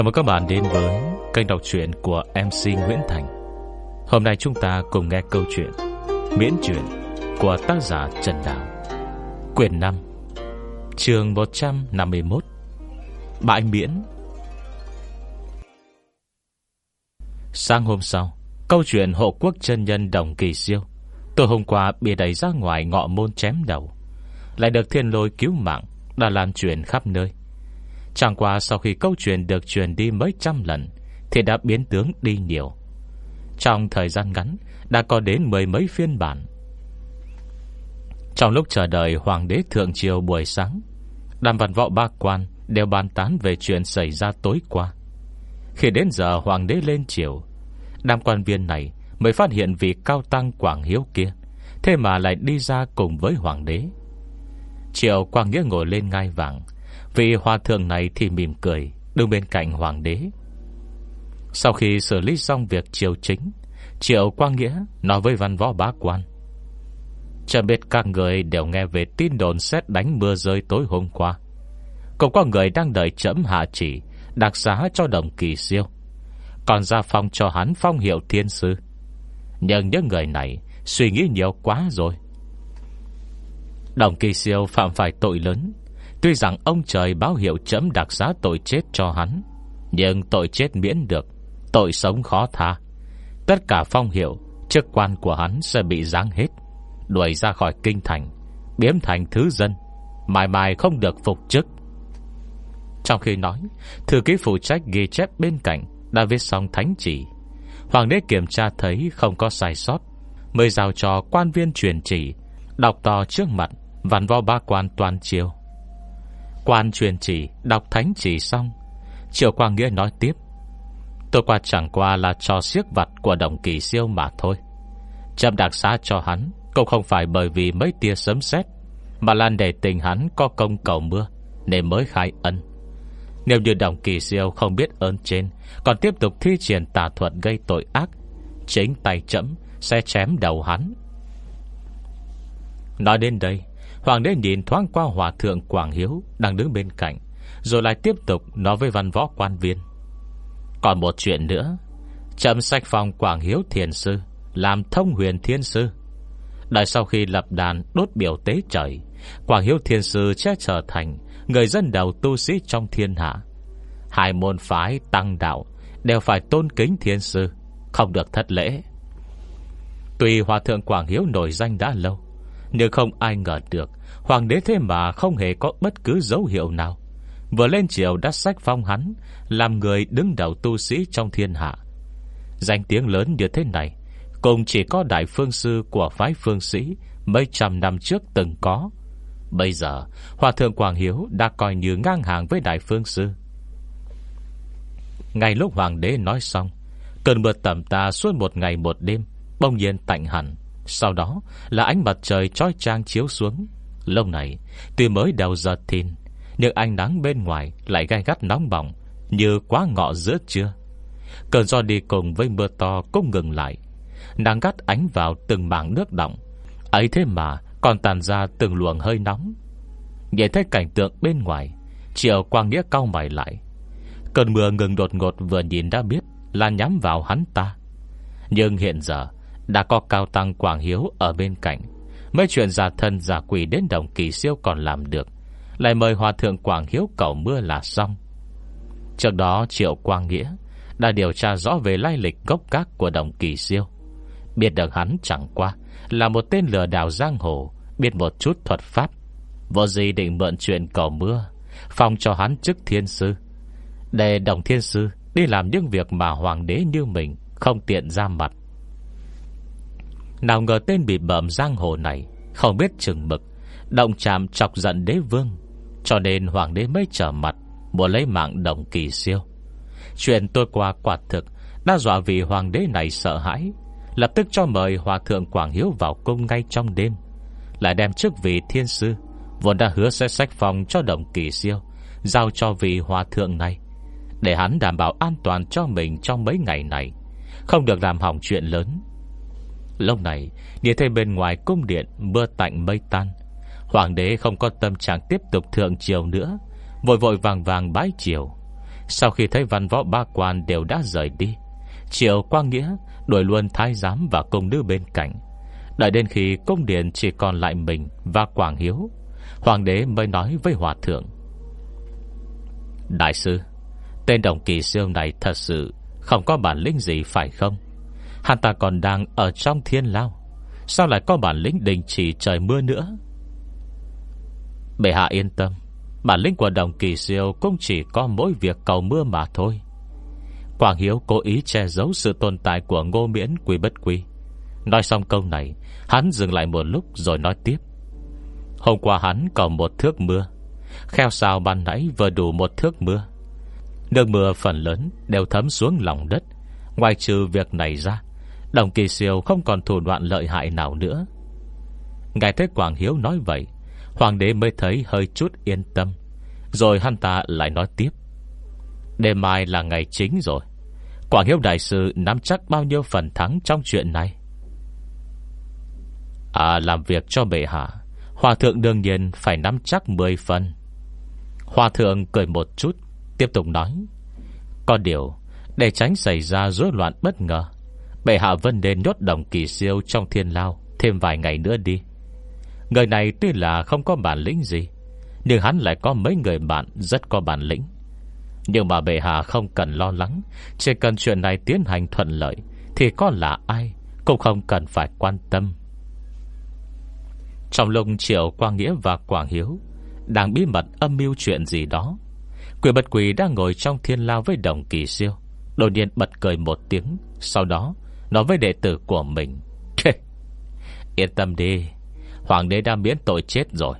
Chào mừng các bạn đến với kênh đọc truyện của MC Nguyễn Thành. Hôm nay chúng ta cùng nghe câu chuyện Miễn truyện của tác giả Trần Đào. Quyển 5 Trường 151 Bãi miễn. Sáng hôm sau, Câu chuyện hộ quốc chân nhân đồng kỳ siêu Tôi hôm qua bị đẩy ra ngoài ngọ môn chém đầu, Lại được thiên lôi cứu mạng, Đã lan truyền khắp nơi. Chẳng qua sau khi câu chuyện được truyền đi mấy trăm lần, Thì đã biến tướng đi nhiều. Trong thời gian ngắn, Đã có đến mười mấy phiên bản. Trong lúc chờ đợi Hoàng đế Thượng Triều buổi sáng, Đàm văn võ ba quan Đều bàn tán về chuyện xảy ra tối qua. Khi đến giờ Hoàng đế lên triều Đàm quan viên này Mới phát hiện vị cao tăng Quảng Hiếu kia, Thế mà lại đi ra cùng với Hoàng đế. Triệu Quang Nghĩa ngồi lên ngai vàng Vị hòa thượng này thì mỉm cười, Đứng bên cạnh hoàng đế. Sau khi xử lý xong việc triều chính, Triệu Quang Nghĩa Nói với văn võ bá quan. Chẳng biết các người đều nghe về tin đồn xét đánh mưa rơi tối hôm qua. Cũng có người đang đợi chấm hạ chỉ, Đặc giá cho đồng kỳ siêu. Còn ra phong cho hắn phong hiệu thiên sư. Nhưng những người này Suy nghĩ nhiều quá rồi. Đồng kỳ siêu phạm phải tội lớn Tuy rằng ông trời báo hiệu chấm đặc giá tội chết cho hắn, Nhưng tội chết miễn được, Tội sống khó tha. Tất cả phong hiệu, Chức quan của hắn sẽ bị giáng hết, Đuổi ra khỏi kinh thành Biếm thành thứ dân, Mãi mãi không được phục chức. Trong khi nói, Thư ký phụ trách ghi chép bên cạnh Đã viết xong thánh chỉ. Hoàng đế kiểm tra thấy không có sai sót Mới giao cho quan viên truyền chỉ, Đọc to trước mặt Vạn vo ba quan toàn chiều Quan truyền chỉ, Đọc thánh chỉ xong. Triệu Quang Nghĩa nói tiếp, Tôi qua chẳng qua là trò siếc vặt Của đồng kỳ siêu mà thôi. Chậm đặc xá cho hắn, Cũng không phải bởi vì mấy tia sấm sét, Mà là để tình hắn có công cầu mưa, Nên mới khai ân. Nếu như đồng kỳ siêu không biết ơn trên, Còn tiếp tục thi triển tà thuật gây tội ác, Chính tay chậm Sẽ chém đầu hắn. Nói đến đây Hoàng đế nhìn thoáng qua hòa thượng Quảng Hiếu Đang đứng bên cạnh, Rồi lại tiếp tục nói với văn võ quan viên. Còn một chuyện nữa, Chậm sách phòng Quảng Hiếu Thiền Sư, Làm thông huyền Thiên Sư. Đợi sau khi lập đàn đốt biểu tế trời, Quảng Hiếu Thiên Sư sẽ trở thành Người dân đầu tu sĩ trong thiên hạ. Hai môn phái tăng đạo Đều phải tôn kính Thiên Sư, Không được thất lễ. Tùy Hòa Thượng Quảng Hiếu nổi danh đã lâu nhưng không ai ngờ được, Hoàng đế thế mà không hề có bất cứ dấu hiệu nào. Vừa lên triều đã sách phong hắn, Làm người đứng đầu tu sĩ trong thiên hạ. Danh tiếng lớn như thế này, Cùng chỉ có đại phương sư của phái phương sĩ Mấy trăm năm trước từng có. Bây giờ, Hòa thượng Quảng Hiếu đã coi như ngang hàng với đại phương sư. Ngay lúc hoàng đế nói xong, Cơn mưa tầm ta suốt một ngày một đêm Bông nhiên tạnh hẳn sau đó là ánh mặt trời trói trang chiếu xuống. Lâu này, Tuy mới đầu giờ thìn, Nhưng ánh nắng bên ngoài lại gai gắt nóng bỏng, Như quá ngọ giữa trưa. Cơn gió đi cùng với mưa to cũng ngừng lại nắng gắt ánh vào từng mảng nước động. Ấy thế mà còn tàn ra từng luồng hơi nóng. Nhìn thấy cảnh tượng bên ngoài Triệu Quang Nghĩa cao mày lại. Cơn mưa ngừng đột ngột vừa nhìn đã biết Là nhắm vào hắn ta. Nhưng hiện giờ đã có cao tăng Quảng Hiếu ở bên cạnh. Mấy chuyện giả thân giả quỷ đến đồng kỳ siêu còn làm được. Lại mời Hòa Thượng Quảng Hiếu cầu mưa là xong. Trước đó Triệu Quang Nghĩa Đã điều tra rõ về lai lịch gốc các của đồng kỳ siêu. Biết được hắn chẳng qua Là một tên lừa đảo giang hồ, Biết một chút thuật pháp. Vô gì định mượn chuyện cầu mưa, Phong cho hắn chức thiên sư. Để đồng thiên sư Đi làm những việc mà hoàng đế như mình, Không tiện ra mặt nào ngờ tên bị bợm giang hồ này, Không biết chừng mực, Động chạm chọc giận đế vương, Cho nên hoàng đế mới trở mặt, Muốn lấy mạng đồng kỳ siêu. Chuyện tôi qua quả thực Đã dọa vì hoàng đế này sợ hãi, Lập tức cho mời hòa thượng Quảng Hiếu vào cung ngay trong đêm, Lại đem chức vị thiên sư, Vốn đã hứa sẽ sách phòng cho đồng kỳ siêu, Giao cho vị hòa thượng này, Để hắn đảm bảo an toàn cho mình Trong mấy ngày này. Không được làm hỏng chuyện lớn Lúc này Nhìn thấy bên ngoài cung điện Mưa tạnh mây tan. Hoàng đế không có tâm trạng tiếp tục thượng triều nữa, Vội vội vàng vàng bái triều. Sau khi thấy văn võ ba quan đều đã rời đi Triệu Quang Nghĩa Đuổi luôn thái giám và công nữ bên cạnh. Đợi đến khi cung điện chỉ còn lại mình Và Quảng Hiếu, Hoàng đế mới nói với Hòa Thượng. Đại sư, Tên đồng kỳ siêu này thật sự Không có bản lĩnh gì, phải không? Hắn ta còn đang ở trong thiên lao. Sao lại có bản lĩnh đình chỉ trời mưa nữa? Bệ hạ yên tâm, Bản lĩnh của đồng kỳ siêu Cũng chỉ có mỗi việc cầu mưa mà thôi. Quảng Hiếu cố ý che giấu Sự tồn tại của ngô miễn quy bất quy. Nói xong câu này, Hắn dừng lại một lúc rồi nói tiếp. Hôm qua hắn còn một thước mưa, Kheo sao ban nãy vừa đủ một thước mưa. Nước mưa phần lớn Đều thấm xuống lòng đất, Ngoài trừ việc này ra Đồng kỳ siêu không còn thủ đoạn lợi hại nào nữa. Ngài Thế Quảng Hiếu nói vậy, Hoàng đế mới thấy hơi chút yên tâm, Rồi hắn ta lại nói tiếp. Đêm mai là ngày chính rồi. Quảng Hiếu Đại Sư nắm chắc bao nhiêu phần thắng trong chuyện này? À làm việc cho bệ hạ, Hòa thượng đương nhiên phải nắm chắc 10 phần. Hòa thượng cười một chút, Tiếp tục nói. Có điều, Để tránh xảy ra rối loạn bất ngờ Bệ hạ vân nên nhốt đồng kỳ siêu Trong thiên lao, Thêm vài ngày nữa đi. Người này tuy là không có bản lĩnh gì, Nhưng hắn lại có mấy người bạn Rất có bản lĩnh. Nhưng mà bệ hạ không cần lo lắng, Chỉ cần chuyện này tiến hành thuận lợi, Thì có là ai Cũng không cần phải quan tâm. Trong lùng Triệu Quang Nghĩa và Quảng Hiếu Đang bí mật âm mưu chuyện gì đó, Quỷ bật quỷ đang ngồi trong thiên lao với đồng kỳ siêu, Đột nhiên bật cười một tiếng, Sau đó Nói với đệ tử của mình. Yên tâm đi. Hoàng đế đã miễn tội chết rồi.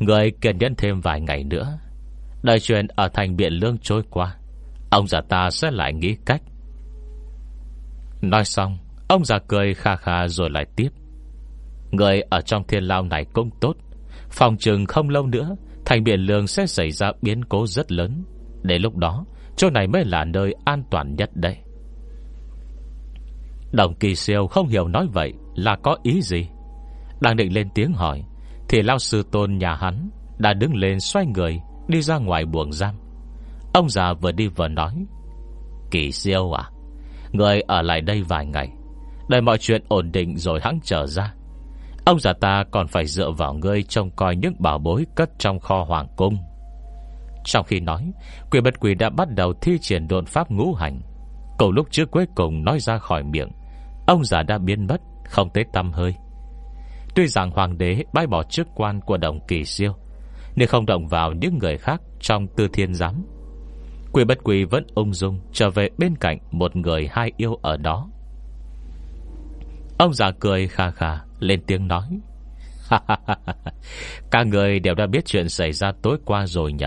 Người kiên nhẫn thêm vài ngày nữa Đời chuyện ở thành biện lương trôi qua, Ông già ta sẽ lại nghĩ cách. Nói xong, Ông già cười kha kha rồi lại tiếp. Người ở trong thiên lao này cũng tốt. Phòng trừng không lâu nữa, Thành biển lương sẽ xảy ra biến cố rất lớn. Để lúc đó, Chỗ này mới là nơi an toàn nhất đây. Đồng kỳ siêu không hiểu nói vậy Là có ý gì? Đang định lên tiếng hỏi, Thì lao sư tôn nhà hắn Đã đứng lên xoay người, Đi ra ngoài buồng giam. Ông già vừa đi vừa nói, Kỳ siêu à Người ở lại đây vài ngày, Đợi mọi chuyện ổn định rồi hắn trở ra. Ông già ta còn phải dựa vào ngươi Trông coi những bảo bối cất trong kho hoàng cung. Trong khi nói, Quỷ bật quỷ đã bắt đầu thi triển độn pháp ngũ hành Cầu lúc trước cuối cùng nói ra khỏi miệng, Ông già đã biến mất, Không tới tâm hơi. Tuy rằng hoàng đế bãi bỏ chức quan của đồng kỳ siêu, Nhưng không động vào những người khác Trong tư thiên giám. Quỷ bất quỷ vẫn ung dung Trở về bên cạnh một người hai yêu ở đó. Ông già cười khà khà Lên tiếng nói Các người đều đã biết chuyện xảy ra tối qua rồi nhỉ?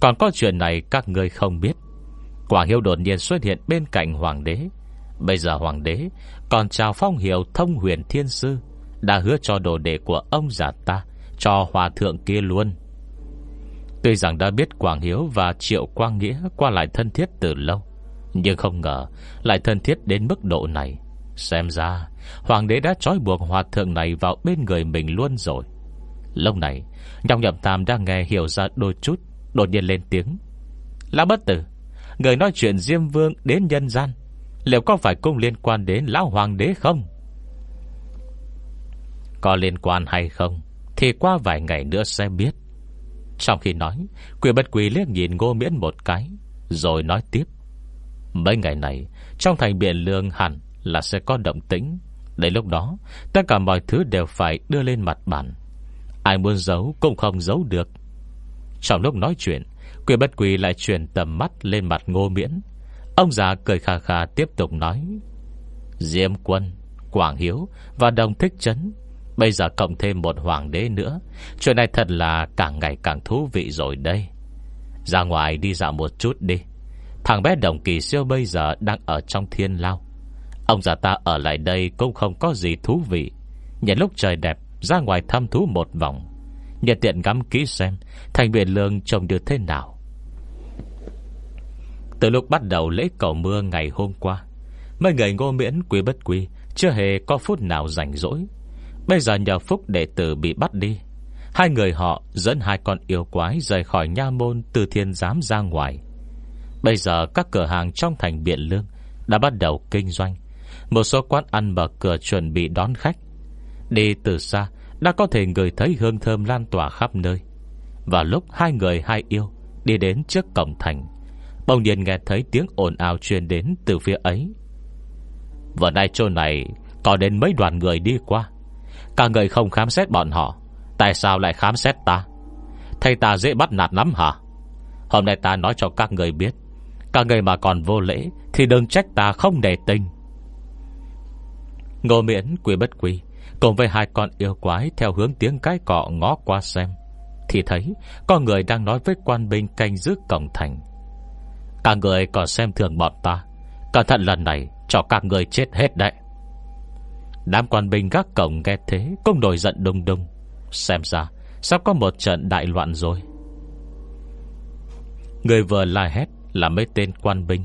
Còn có chuyện này các người không biết. Quảng Hiếu đột nhiên xuất hiện bên cạnh hoàng đế. Bây giờ hoàng đế Còn chào phong hiệu thông huyền thiên sư, Đã hứa cho đồ đệ của ông già ta, Cho hòa thượng kia luôn. Tuy rằng đã biết Quảng Hiếu và Triệu Quang Nghĩa Qua lại thân thiết từ lâu, Nhưng không ngờ Lại thân thiết đến mức độ này. Xem ra, Hoàng đế đã trói buộc hòa thượng này Vào bên người mình luôn rồi. Lâu này, Nhọc nhậm tam đang nghe hiểu ra đôi chút, Đột nhiên lên tiếng. Lão bất tử Người nói chuyện Diêm Vương đến nhân gian, Liệu có phải cũng liên quan đến Lão Hoàng đế không? Có liên quan hay không Thì qua vài ngày nữa sẽ biết. Trong khi nói, Quỷ bất quỷ liếc nhìn ngô miễn một cái, Rồi nói tiếp. Mấy ngày này, Trong thành biển lương hẳn là sẽ có động tĩnh. Đến lúc đó, Tất cả mọi thứ đều phải đưa lên mặt bản Ai muốn giấu cũng không giấu được. Trong lúc nói chuyện Quyền bất quỳ lại chuyển tầm mắt lên mặt ngô miễn. Ông già cười khà khà tiếp tục nói, Diêm quân, Quảng Hiếu và Đồng Thích Trấn Bây giờ cộng thêm một hoàng đế nữa, Chuyện này thật là càng ngày càng thú vị rồi đây. Ra ngoài đi dạo một chút đi. Thằng bé Đồng Kỳ Siêu bây giờ đang ở trong thiên lao. Ông già ta ở lại đây cũng không có gì thú vị. Nhận lúc trời đẹp, Ra ngoài thăm thú một vòng. Nhận tiện ngắm kỹ xem, Thành biển lương trông được thế nào. Từ lúc bắt đầu lễ cầu mưa ngày hôm qua, Mấy người ngô miễn quý bất quý Chưa hề có phút nào rảnh rỗi. Bây giờ nhờ phúc đệ tử bị bắt đi, Hai người họ dẫn hai con yêu quái Rời khỏi nha môn từ thiên giám ra ngoài. Bây giờ các cửa hàng trong thành Biện Lương Đã bắt đầu kinh doanh. Một số quán ăn mở cửa chuẩn bị đón khách. Đi từ xa, Đã có thể người thấy hương thơm lan tỏa khắp nơi. Và lúc hai người hai yêu Đi đến trước cổng thành Bỗng nhiên nghe thấy tiếng ồn ào truyền đến từ phía ấy. Vừa nay chỗ này Có đến mấy đoàn người đi qua. Cả người không khám xét bọn họ. Tại sao lại khám xét ta? Thầy ta dễ bắt nạt lắm hả? Hôm nay ta nói cho các người biết. Các người mà còn vô lễ Thì đừng trách ta không để tình. Ngô miễn quy bất quy Cùng với hai con yêu quái Theo hướng tiếng cái cọ ngó qua xem, Thì thấy có người đang nói với quan binh Canh giữ cổng thành. Các người còn xem thường bọn ta. Cẩn thận lần này, cho các người chết hết đấy. Đám quan binh gác cổng nghe thế, Cũng nổi giận đung đung Xem ra, Sắp có một trận đại loạn rồi. Người vừa la hét Là mấy tên quan binh.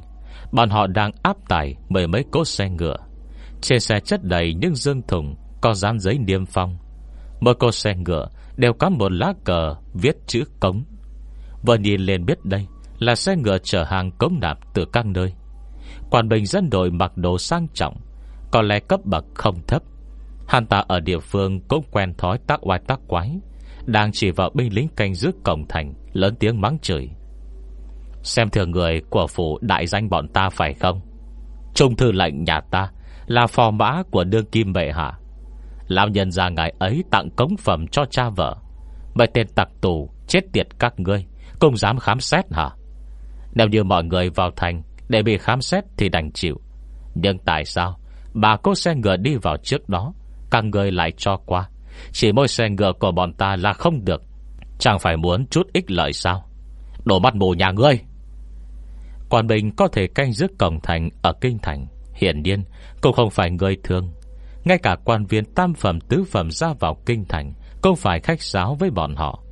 Bọn họ đang áp tải mười mấy cỗ xe ngựa. Trên xe chất đầy những dương thùng, Có dán giấy niêm phong. Mỗi cốt xe ngựa Đều có một lá cờ viết chữ cống. Vừa nhìn lên biết đây là xe ngựa chở hàng cống nạp từ các nơi. Quan bình dân đội mặc đồ sang trọng, Có lẽ cấp bậc không thấp. Hắn ta ở địa phương cũng quen thói tác oai tác quái, Đang chỉ vào binh lính canh giữ cổng thành, Lớn tiếng mắng chửi. Xem thường người của phủ đại danh bọn ta phải không? Trung thư lệnh nhà ta Là phò mã của đương kim bệ hạ. Lão nhân ra ngày ấy tặng cống phẩm cho cha vợ. Mấy tên tặc tù, Chết tiệt các ngươi, Cũng dám khám xét hả? Nếu như mọi người vào thành Để bị khám xét thì đành chịu. Nhưng tại sao Bà Cố xe ngựa đi vào trước đó, Các người lại cho qua? Chỉ mỗi xe ngựa của bọn ta là không được. Chẳng phải muốn chút ích lợi sao? Đổ mắt mù nhà ngươi! Quan Bình có thể canh giữ cổng thành Ở Kinh Thành. Hiển nhiên, cũng không phải người thường. Ngay cả quan viên tam phẩm, tứ phẩm ra vào Kinh Thành Cũng phải khách sáo với bọn họ.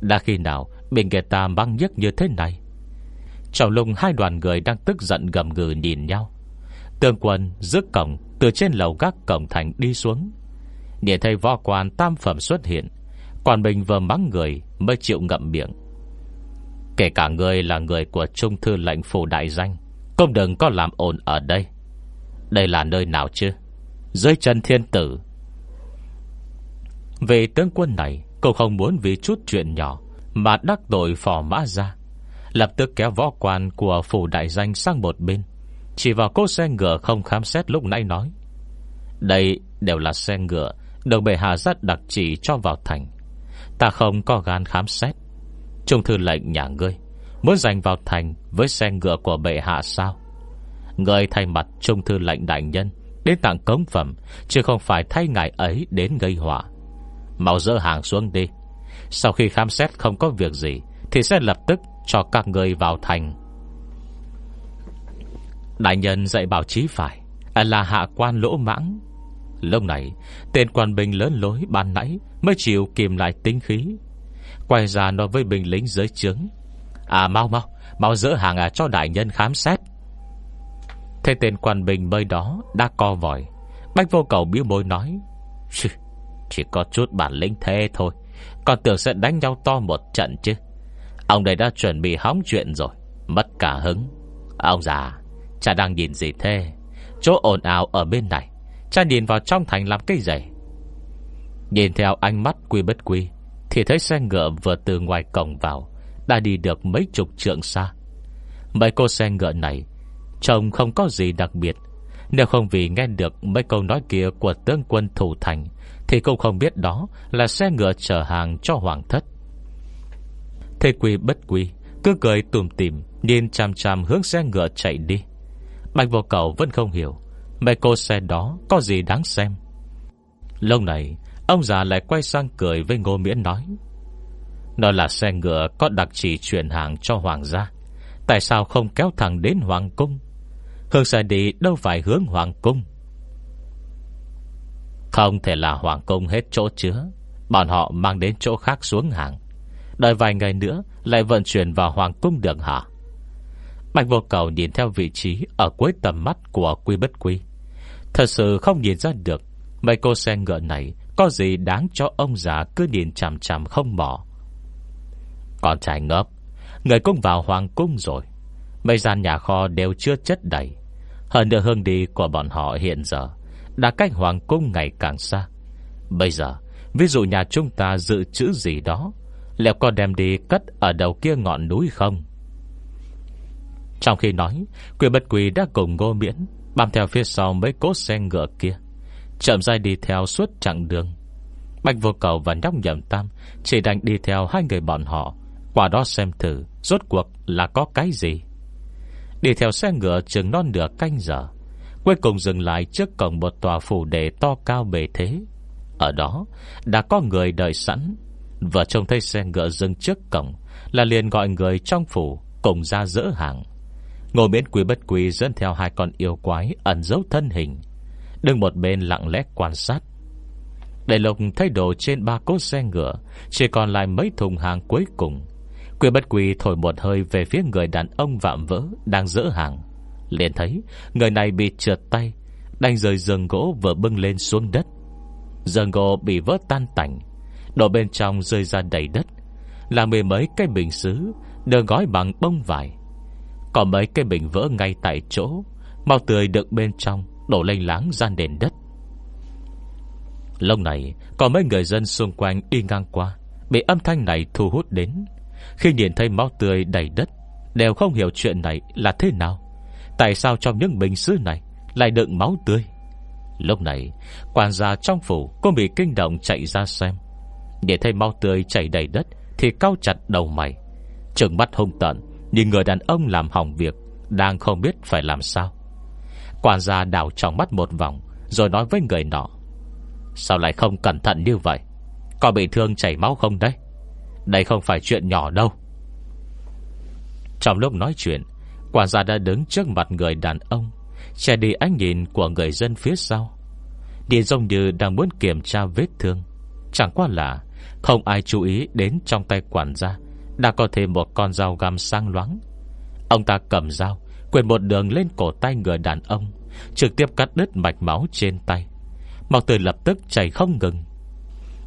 Đã khi nào Bình người ta băng nhất như thế này? Trong lùng hai đoàn người đang tức giận gầm gừ nhìn nhau, Tương quân rước cổng Từ trên lầu gác cổng thành đi xuống. Để thấy võ quan tam phẩm xuất hiện, Quan bình vừa mắng người Mới chịu ngậm miệng. Kể cả người là người của Trung thư lệnh phủ đại danh, Cũng đừng có làm ồn ở đây. Đây là nơi nào chứ? Dưới chân thiên tử. Về tướng quân này Cậu không muốn vì chút chuyện nhỏ Mà đắc tội phò mã ra Lập tức kéo võ quan của phủ đại danh sang một bên. Chỉ vào cô xe ngựa không khám xét lúc nãy nói, Đây đều là xe ngựa Được bệ hạ rất đặc chỉ cho vào thành. Ta không có gan khám xét. Trung thư lệnh nhà ngươi, Muốn giành vào thành với xe ngựa của bệ hạ sao? Người thay mặt Trung thư lệnh đại nhân Đến tặng cống phẩm, Chứ không phải thay ngài ấy đến gây họa. Mau dỡ hàng xuống đi. Sau khi khám xét không có việc gì, Thì sẽ lập tức cho các người vào thành. Đại nhân dạy bảo chí phải, Là hạ quan lỗ mãng. Lúc này, Tên quan binh lớn lối ban nãy Mới chịu kìm lại tính khí. Quay ra nói với binh lính dưới trướng À mau mau Mau dỡ hàng à cho đại nhân khám xét. Thế tên quan binh bơi đó Đã co vòi. Bách vô cầu biếu môi nói, Chỉ có chút bản lĩnh thế thôi, Còn tưởng sẽ đánh nhau to một trận chứ. Ông đây đã chuẩn bị hóng chuyện rồi. Mất cả hứng. Ông già Cha đang nhìn gì thế. Chỗ ồn ào ở bên này Cha nhìn vào trong thành làm cái gì. Nhìn theo ánh mắt quy bất quy, thì thấy xe ngựa vừa từ ngoài cổng vào, Đã đi được mấy chục trượng xa. Mấy cô xe ngựa này, Trông không có gì đặc biệt. Nếu không vì nghe được mấy câu nói kia Của tướng quân thủ thành, Thì cũng không biết đó là xe ngựa chở hàng cho hoàng thất. Thế quỳ bất quy, Cứ cười tùm tìm Nhìn chằm chằm hướng xe ngựa chạy đi. Bạch vô cầu vẫn không hiểu, mẹ cô xe đó có gì đáng xem? Lâu này, Ông già lại quay sang cười với Ngô Miễn nói Nó là xe ngựa có đặc chỉ chuyển hàng cho hoàng gia, Tại sao không kéo thẳng đến hoàng cung? Hướng xe đi đâu phải hướng hoàng cung? Không thể là hoàng cung hết chỗ chứa, Bọn họ mang đến chỗ khác xuống hàng. Đợi vài ngày nữa, Lại vận chuyển vào hoàng cung đường hạ. Bạch vô cầu nhìn theo vị trí Ở cuối tầm mắt của quy bất quy. Thật sự không nhìn ra được Mấy cô xe ngựa này Có gì đáng cho ông già cứ nhìn chằm chằm không bỏ. Con trai ngốc, Người cũng vào hoàng cung rồi. Mấy gian nhà kho đều chưa chất đầy. Hơn nữa hương đi của bọn họ hiện giờ Đã cách hoàng cung ngày càng xa. Bây giờ, Ví dụ nhà chúng ta dự trữ gì đó Liệu có đem đi cất Ở đầu kia ngọn núi không? Trong khi nói, Quyền bất quỳ đã cùng ngô miễn Bám theo phía sau mấy cốt xe ngựa kia, Chậm dài đi theo suốt chặng đường. Bạch vô cầu và nhóc nhậm tam Chỉ đành đi theo hai người bọn họ, Qua đó xem thử Rốt cuộc là có cái gì. Đi theo xe ngựa chừng non nửa canh giờ, Cuối cùng dừng lại trước cổng một tòa phủ đề to cao bề thế. Ở đó, Đã có người đợi sẵn Vừa trông thấy xe ngựa dừng trước cổng, Là liền gọi người trong phủ Cùng ra dỡ hàng. Ngồi miễn quý bất quý dẫn theo hai con yêu quái Ẩn dấu thân hình, Đứng một bên lặng lẽ quan sát. Để lục thấy đồ trên ba cốt xe ngựa, Chỉ còn lại mấy thùng hàng cuối cùng. Quý bất quý thổi một hơi Về phía người đàn ông vạm vỡ Đang dỡ hàng. Liền thấy người này bị trượt tay, Đành rời giường gỗ vừa bưng lên xuống đất. Giường gỗ bị vỡ tan tành Đồ bên trong rơi ra đầy đất. Là mười mấy cái bình xứ, Được gói bằng bông vải. Có mấy cái bình vỡ ngay tại chỗ, Màu tươi được bên trong Đổ lênh láng ra nền đất. Lúc này, Có mấy người dân xung quanh đi ngang qua, Bị âm thanh này thu hút đến. Khi nhìn thấy máu tươi đầy đất, Đều không hiểu chuyện này là thế nào. Tại sao trong những bình sứ này Lại đựng máu tươi? Lúc này, Quản gia trong phủ cũng bị kinh động chạy ra xem. Để thấy máu tươi chảy đầy đất, Thì cao chặt đầu mày. Trừng mắt hung tận Nhìn người đàn ông làm hỏng việc, Đang không biết phải làm sao. Quản gia đảo trong mắt một vòng, Rồi nói với người nọ. Sao lại không cẩn thận như vậy? Có bị thương chảy máu không đấy? Đây không phải chuyện nhỏ đâu. Trong lúc nói chuyện, Quản gia đã đứng trước mặt người đàn ông, Che đi ánh nhìn của người dân phía sau. Nhìn dông như đang muốn kiểm tra vết thương. Chẳng qua là không ai chú ý đến trong tay quản gia. Đã có thêm một con dao găm sang loáng. Ông ta cầm dao Quyền một đường lên cổ tay người đàn ông Trực tiếp cắt đứt mạch máu trên tay. Máu tươi lập tức chảy không ngừng.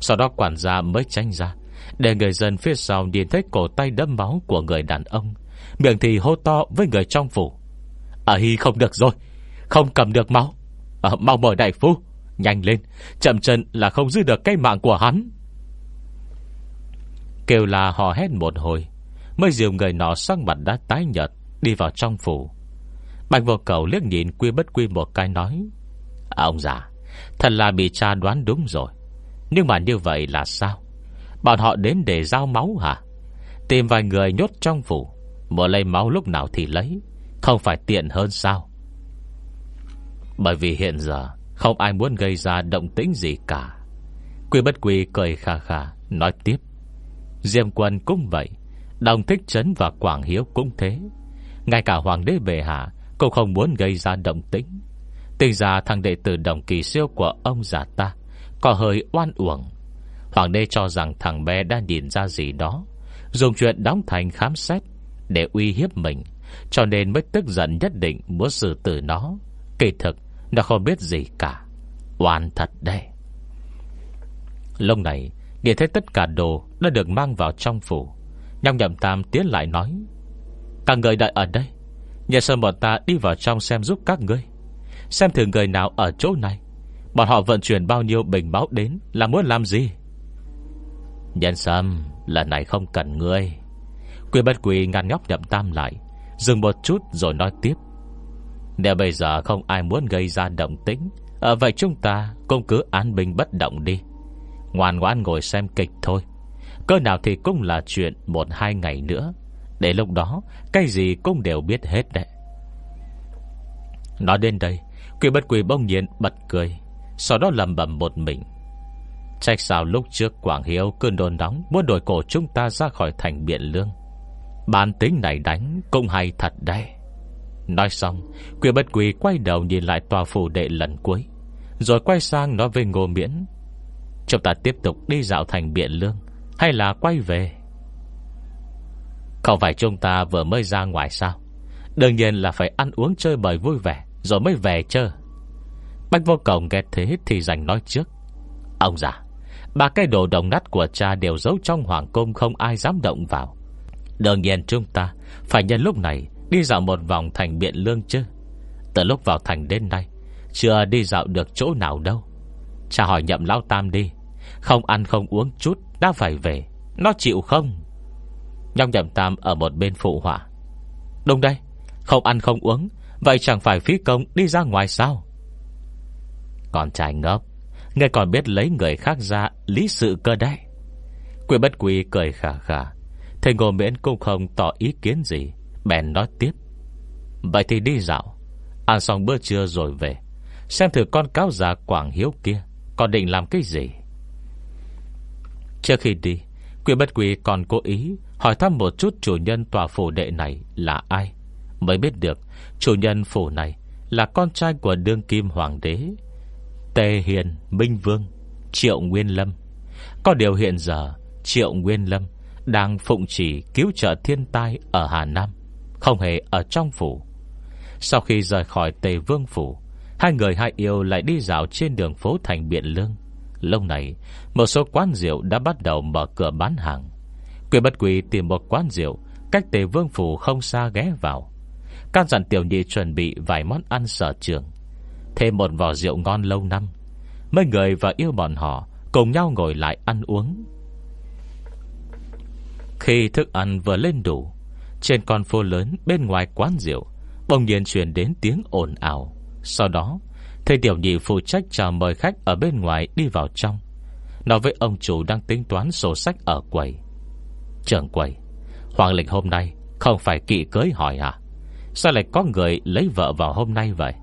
Sau đó quản gia mới tránh ra Để người dân phía sau nhìn thấy cổ tay đâm máu của người đàn ông Miệng thì hô to với người trong phủ. À hi không được rồi Không cầm được máu. À, Mau mời đại phu Nhanh lên Chậm chân là không giữ được cây mạng của hắn. Kêu là họ hét một hồi. Mới dìu người nọ sang mặt đã tái nhợt Đi vào trong phủ. Bạch vô cầu liếc nhìn quy bất quy một cái nói à, Ông già Thật là bị cha đoán đúng rồi. Nhưng mà như vậy là sao? Bọn họ đến để giao máu hả? Tìm vài người nhốt trong phủ mở lấy máu lúc nào thì lấy Không phải tiện hơn sao? Bởi vì hiện giờ Không ai muốn gây ra động tĩnh gì cả. Quy bất quy cười khà khà Nói tiếp. Diêm quân cũng vậy, Đồng thích trấn và Quảng Hiếu cũng thế. Ngay cả Hoàng đế bệ hạ Cũng không muốn gây ra động tĩnh. Tình ra thằng đệ tử đồng kỳ siêu của ông già ta Có hơi oan uổng. Hoàng đế cho rằng thằng bé đã nhìn ra gì đó, Dùng chuyện đóng thành khám xét Để uy hiếp mình, Cho nên mới tức giận nhất định Muốn xử tử nó. Kỳ thực, nó không biết gì cả. Oan thật đây Lúc này Nhìn thấy tất cả đồ đã được mang vào trong phủ. Nhong nhậm tam tiến lại nói, Các người đợi ở đây. Nhờ sơn bọn ta đi vào trong xem giúp các ngươi. Xem thử người nào ở chỗ này. Bọn họ vận chuyển bao nhiêu bình máu đến Là muốn làm gì? Nhân sâm, Lần này không cần ngươi. Quyền bất quỳ ngăn nhóc nhậm tam lại, Dừng một chút rồi nói tiếp, Nếu bây giờ không ai muốn gây ra động tĩnh, ở Vậy chúng ta cũng cứ an bình bất động đi. Ngoan ngoan ngồi xem kịch thôi. Cơ nào thì cũng là chuyện Một hai ngày nữa. Để lúc đó, Cái gì cũng đều biết hết đấy. Nói đến đây Quỷ bất quỷ bông nhiên bật cười, Sau đó lầm bầm một mình. Trách sao lúc trước Quảng Hiếu cơn đồn đóng Muốn đổi cổ chúng ta ra khỏi thành Biện Lương. Bản tính này đánh Cũng hay thật đấy. Nói xong Quỷ bất quỷ quay đầu nhìn lại tòa phủ đệ lần cuối, Rồi quay sang nói với Ngô Miễn Chúng ta tiếp tục đi dạo thành Biện Lương, Hay là quay về? Không phải chúng ta vừa mới ra ngoài sao? Đương nhiên là phải ăn uống chơi bời vui vẻ, Rồi mới về chơi Bách vô cổng nghe thế thì dành nói trước. Ông già, Ba cái đồ đồng nát của cha đều giấu trong hoàng cung Không ai dám động vào. Đương nhiên chúng ta Phải nhân lúc này Đi dạo một vòng thành biện lương chứ. Từ lúc vào thành đến nay, Chưa đi dạo được chỗ nào đâu. Cha hỏi nhậm lão tam đi. Không ăn không uống chút Đã phải về. Nó chịu không? Nhóc nhậm tam ở một bên phụ họa. Đúng đây Không ăn không uống, Vậy chẳng phải phí công đi ra ngoài sao? Còn trai ngốc Nghe còn biết lấy người khác ra Lý sự cơ đấy. Quỷ bất quỷ cười khả khả Thầy ngô miễn cũng không tỏ ý kiến gì, Bèn nói tiếp. Vậy thì đi dạo, Ăn xong bữa trưa rồi về, Xem thử con cáo già Quảng Hiếu kia. Còn định làm cái gì? Trước khi đi Quỷ bất quỷ còn cố ý Hỏi thăm một chút chủ nhân tòa phủ đệ này là ai Mới biết được Chủ nhân phủ này Là con trai của đương kim hoàng đế Tề Hiền, Minh Vương Triệu Nguyên Lâm. Có điều hiện giờ Triệu Nguyên Lâm Đang phụng chỉ cứu trợ thiên tai Ở Hà Nam Không hề ở trong phủ. Sau khi rời khỏi Tề Vương Phủ Hai người hai yêu lại đi dạo trên đường phố thành Biện Lương. Lâu này, Một số quán rượu đã bắt đầu mở cửa bán hàng. Quỷ bất quỷ tìm một quán rượu Cách Tề Vương Phủ không xa ghé vào. Can dặn tiểu nhị chuẩn bị Vài món ăn sở trường. Thêm một vò rượu ngon lâu năm, Mấy người và yêu bọn họ Cùng nhau ngồi lại ăn uống. Khi thức ăn vừa lên đủ, Trên con phố lớn bên ngoài quán rượu Bỗng nhiên truyền đến tiếng ồn ào. Sau đó, Thầy tiểu nhị phụ trách chào mời khách Ở bên ngoài đi vào trong. Nói với ông chủ đang tính toán sổ sách ở quầy. Trưởng quầy, Hoàng lịch hôm nay Không phải kỵ cưới hỏi à? Sao lại có người lấy vợ vào hôm nay vậy?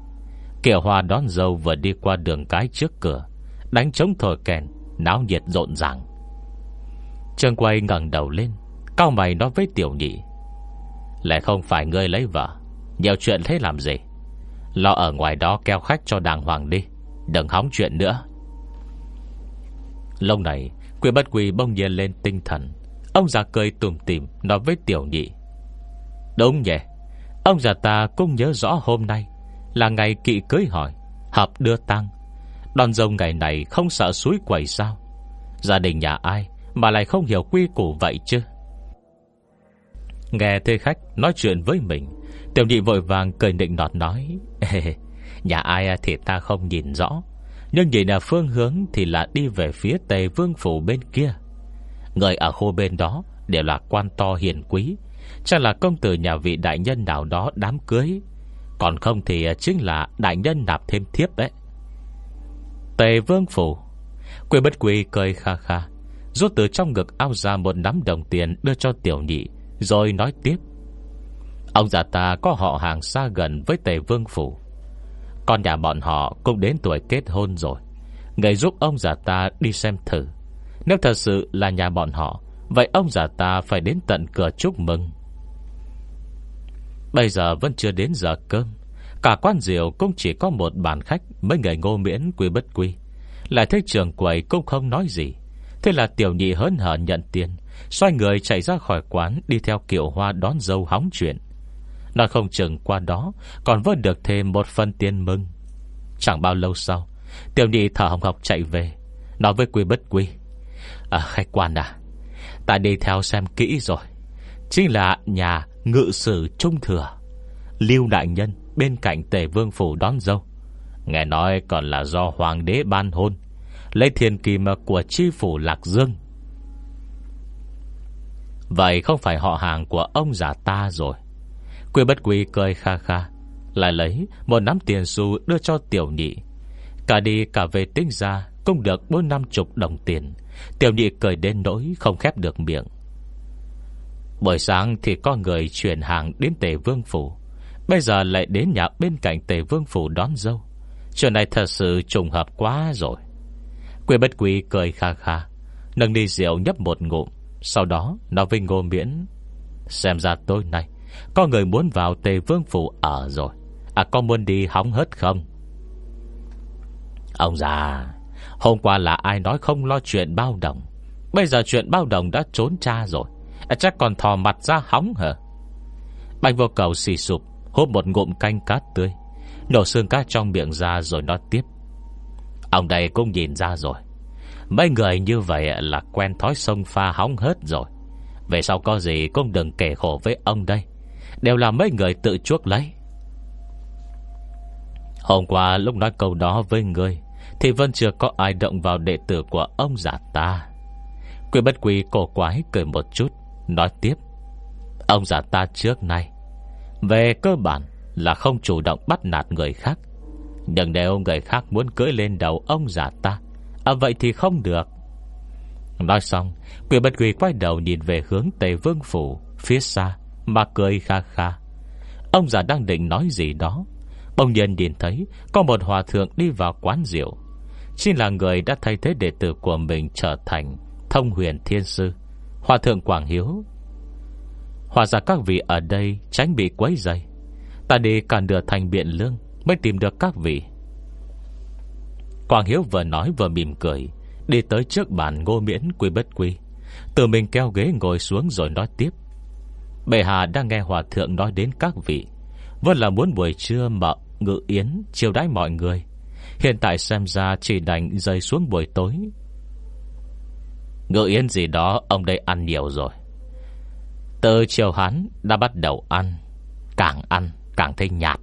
Kiều Hoa đón dâu vừa đi qua đường cái trước cửa, Đánh trống thổi kèn, Náo nhiệt rộn ràng. Trường quay ngẩng đầu lên, Cao mày nói với tiểu nhị Lại không phải ngươi lấy vợ? Nhiều chuyện thế làm gì? Lo ở ngoài đó keo khách cho đàng hoàng đi, Đừng hóng chuyện nữa. Lâu này, quy bất quy bông nhiên lên tinh thần. Ông già cười tùm tìm, Nói với tiểu nhị. Đúng nhỉ, Ông già ta cũng nhớ rõ hôm nay Là ngày kỵ cưới hỏi Hợp đưa tăng Đòn rồng ngày này không sợ suối quẩy sao? Gia đình nhà ai Mà lại không hiểu quy củ vậy chứ? Nghe thê khách nói chuyện với mình Tiểu nhị vội vàng cười định nọt nói, Nhà ai à thì ta không nhìn rõ, Nhưng nhìn là phương hướng Thì là đi về phía tề vương phủ bên kia. Người ở khu bên đó Đều là quan to hiền quý, Chắc là công tử nhà vị đại nhân nào đó đám cưới. Còn không thì chính là đại nhân nạp thêm thiếp đấy. Tề vương phủ Quê bất quỳ cười kha kha, Rút từ trong ngực ao ra một nắm đồng tiền Đưa cho tiểu nhị, Rồi nói tiếp. Ông già ta có họ hàng xa gần với tề vương phủ. Con nhà bọn họ cũng đến tuổi kết hôn rồi. Người giúp ông già ta đi xem thử. Nếu thật sự là nhà bọn họ, Vậy ông già ta phải đến tận cửa chúc mừng. Bây giờ vẫn chưa đến giờ cơm. Cả quán rượu cũng chỉ có một bàn khách Mấy người ngô miễn quy bất quy. Lại thấy trường quầy cũng không nói gì. Thế là tiểu nhị hớn hở nhận tiền, Xoay người chạy ra khỏi quán Đi theo kiểu hoa đón dâu hóng chuyện. Nó không chừng qua đó Còn vớt được thêm một phần tiền mừng. Chẳng bao lâu sau, Tiểu nhị thở hồng học chạy về, Nói với quy bất quy À khách quan à Ta đi theo xem kỹ rồi. Chính là nhà ngự sử trung thừa, Lưu đại nhân Bên cạnh tề vương phủ đón dâu. Nghe nói còn là do hoàng đế ban hôn, Lấy thiền kim của chi phủ Lạc Dương. Vậy không phải họ hàng của ông già ta rồi. Quy bất quy cười kha kha. Lại lấy một nắm tiền xu đưa cho tiểu nhị. Cả đi cả về tính ra Cũng được bốn năm chục đồng tiền. Tiểu nhị cười đến nỗi không khép được miệng. Buổi sáng thì có người chuyển hàng đến Tề Vương Phủ. Bây giờ lại đến nhà bên cạnh Tề Vương Phủ đón dâu. Chuyện này thật sự trùng hợp quá rồi. Quê bất Quy cười kha kha. Nâng đi rượu nhấp một ngụm, Sau đó nói với ngô miễn, Xem ra tối nay có người muốn vào Tề Vương Phủ ở rồi. À có muốn đi hóng hết không? Ông già Hôm qua là ai nói không lo chuyện bao đồng? Bây giờ chuyện bao đồng đã trốn cha rồi. À, Chắc còn thò mặt ra hóng hả? Bạch vô cầu xì sụp Hút một ngụm canh cá tươi. Nổ xương cá trong miệng ra rồi nói tiếp. Ông đây cũng nhìn ra rồi. Mấy người như vậy là quen thói sông pha hóng hết rồi. Về sau có gì cũng đừng kể khổ với ông đây. Đều là mấy người tự chuốc lấy. Hôm qua lúc nói câu đó với người, Thì vẫn chưa có ai động vào đệ tử của ông giả ta. Quy bất quy cổ quái cười một chút Nói tiếp. Ông giả ta trước nay Về cơ bản là không chủ động bắt nạt người khác. Nhưng nếu người khác muốn cưỡi lên đầu ông giả ta À vậy thì không được. Nói xong Quy bất quy quay đầu nhìn về hướng tây Vương Phủ Phía xa. Mà cười kha kha. Ông già đang định nói gì đó, Bỗng nhiên nhìn thấy Có một hòa thượng đi vào quán rượu. Chính là người đã thay thế đệ tử của mình Trở thành thông huyền thiên sư. Hòa thượng Quảng Hiếu. Hòa ra các vị ở đây Tránh bị quấy dày Ta đi cả đưa thành biện lương Mới tìm được các vị. Quảng Hiếu vừa nói vừa mỉm cười, Đi tới trước bàn ngô miễn quy bất quy. Tự mình kéo ghế ngồi xuống rồi nói tiếp. Bệ hạ đang nghe hòa thượng nói đến các vị. Vẫn là muốn buổi trưa mở ngự yến Chiều đãi mọi người. Hiện tại xem ra chỉ đành rơi xuống buổi tối. Ngự yến gì đó, Ông đây ăn nhiều rồi. Từ chiều hắn đã bắt đầu ăn, Càng ăn càng thấy nhạt.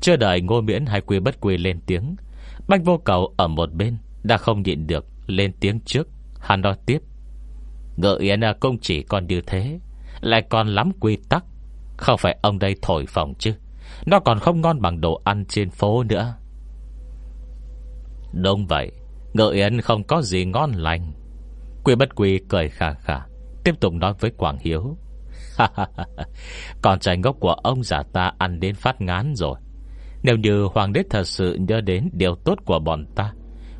Chưa đợi ngô miễn hay quy bất quy lên tiếng, Bách vô cầu ở một bên Đã không nhịn được lên tiếng trước. Hắn nói tiếp, Ngự yến à, công chỉ còn như thế. Lại còn lắm quy tắc. Không phải ông đây thổi phòng chứ. Nó còn không ngon bằng đồ ăn trên phố nữa. Đúng vậy. Ngự yến không có gì ngon lành. Quy bất quy cười khà khà, Tiếp tục nói với Quảng Hiếu. Còn trái ngốc của ông giả ta ăn đến phát ngán rồi. Nếu như hoàng đế thật sự nhớ đến điều tốt của bọn ta,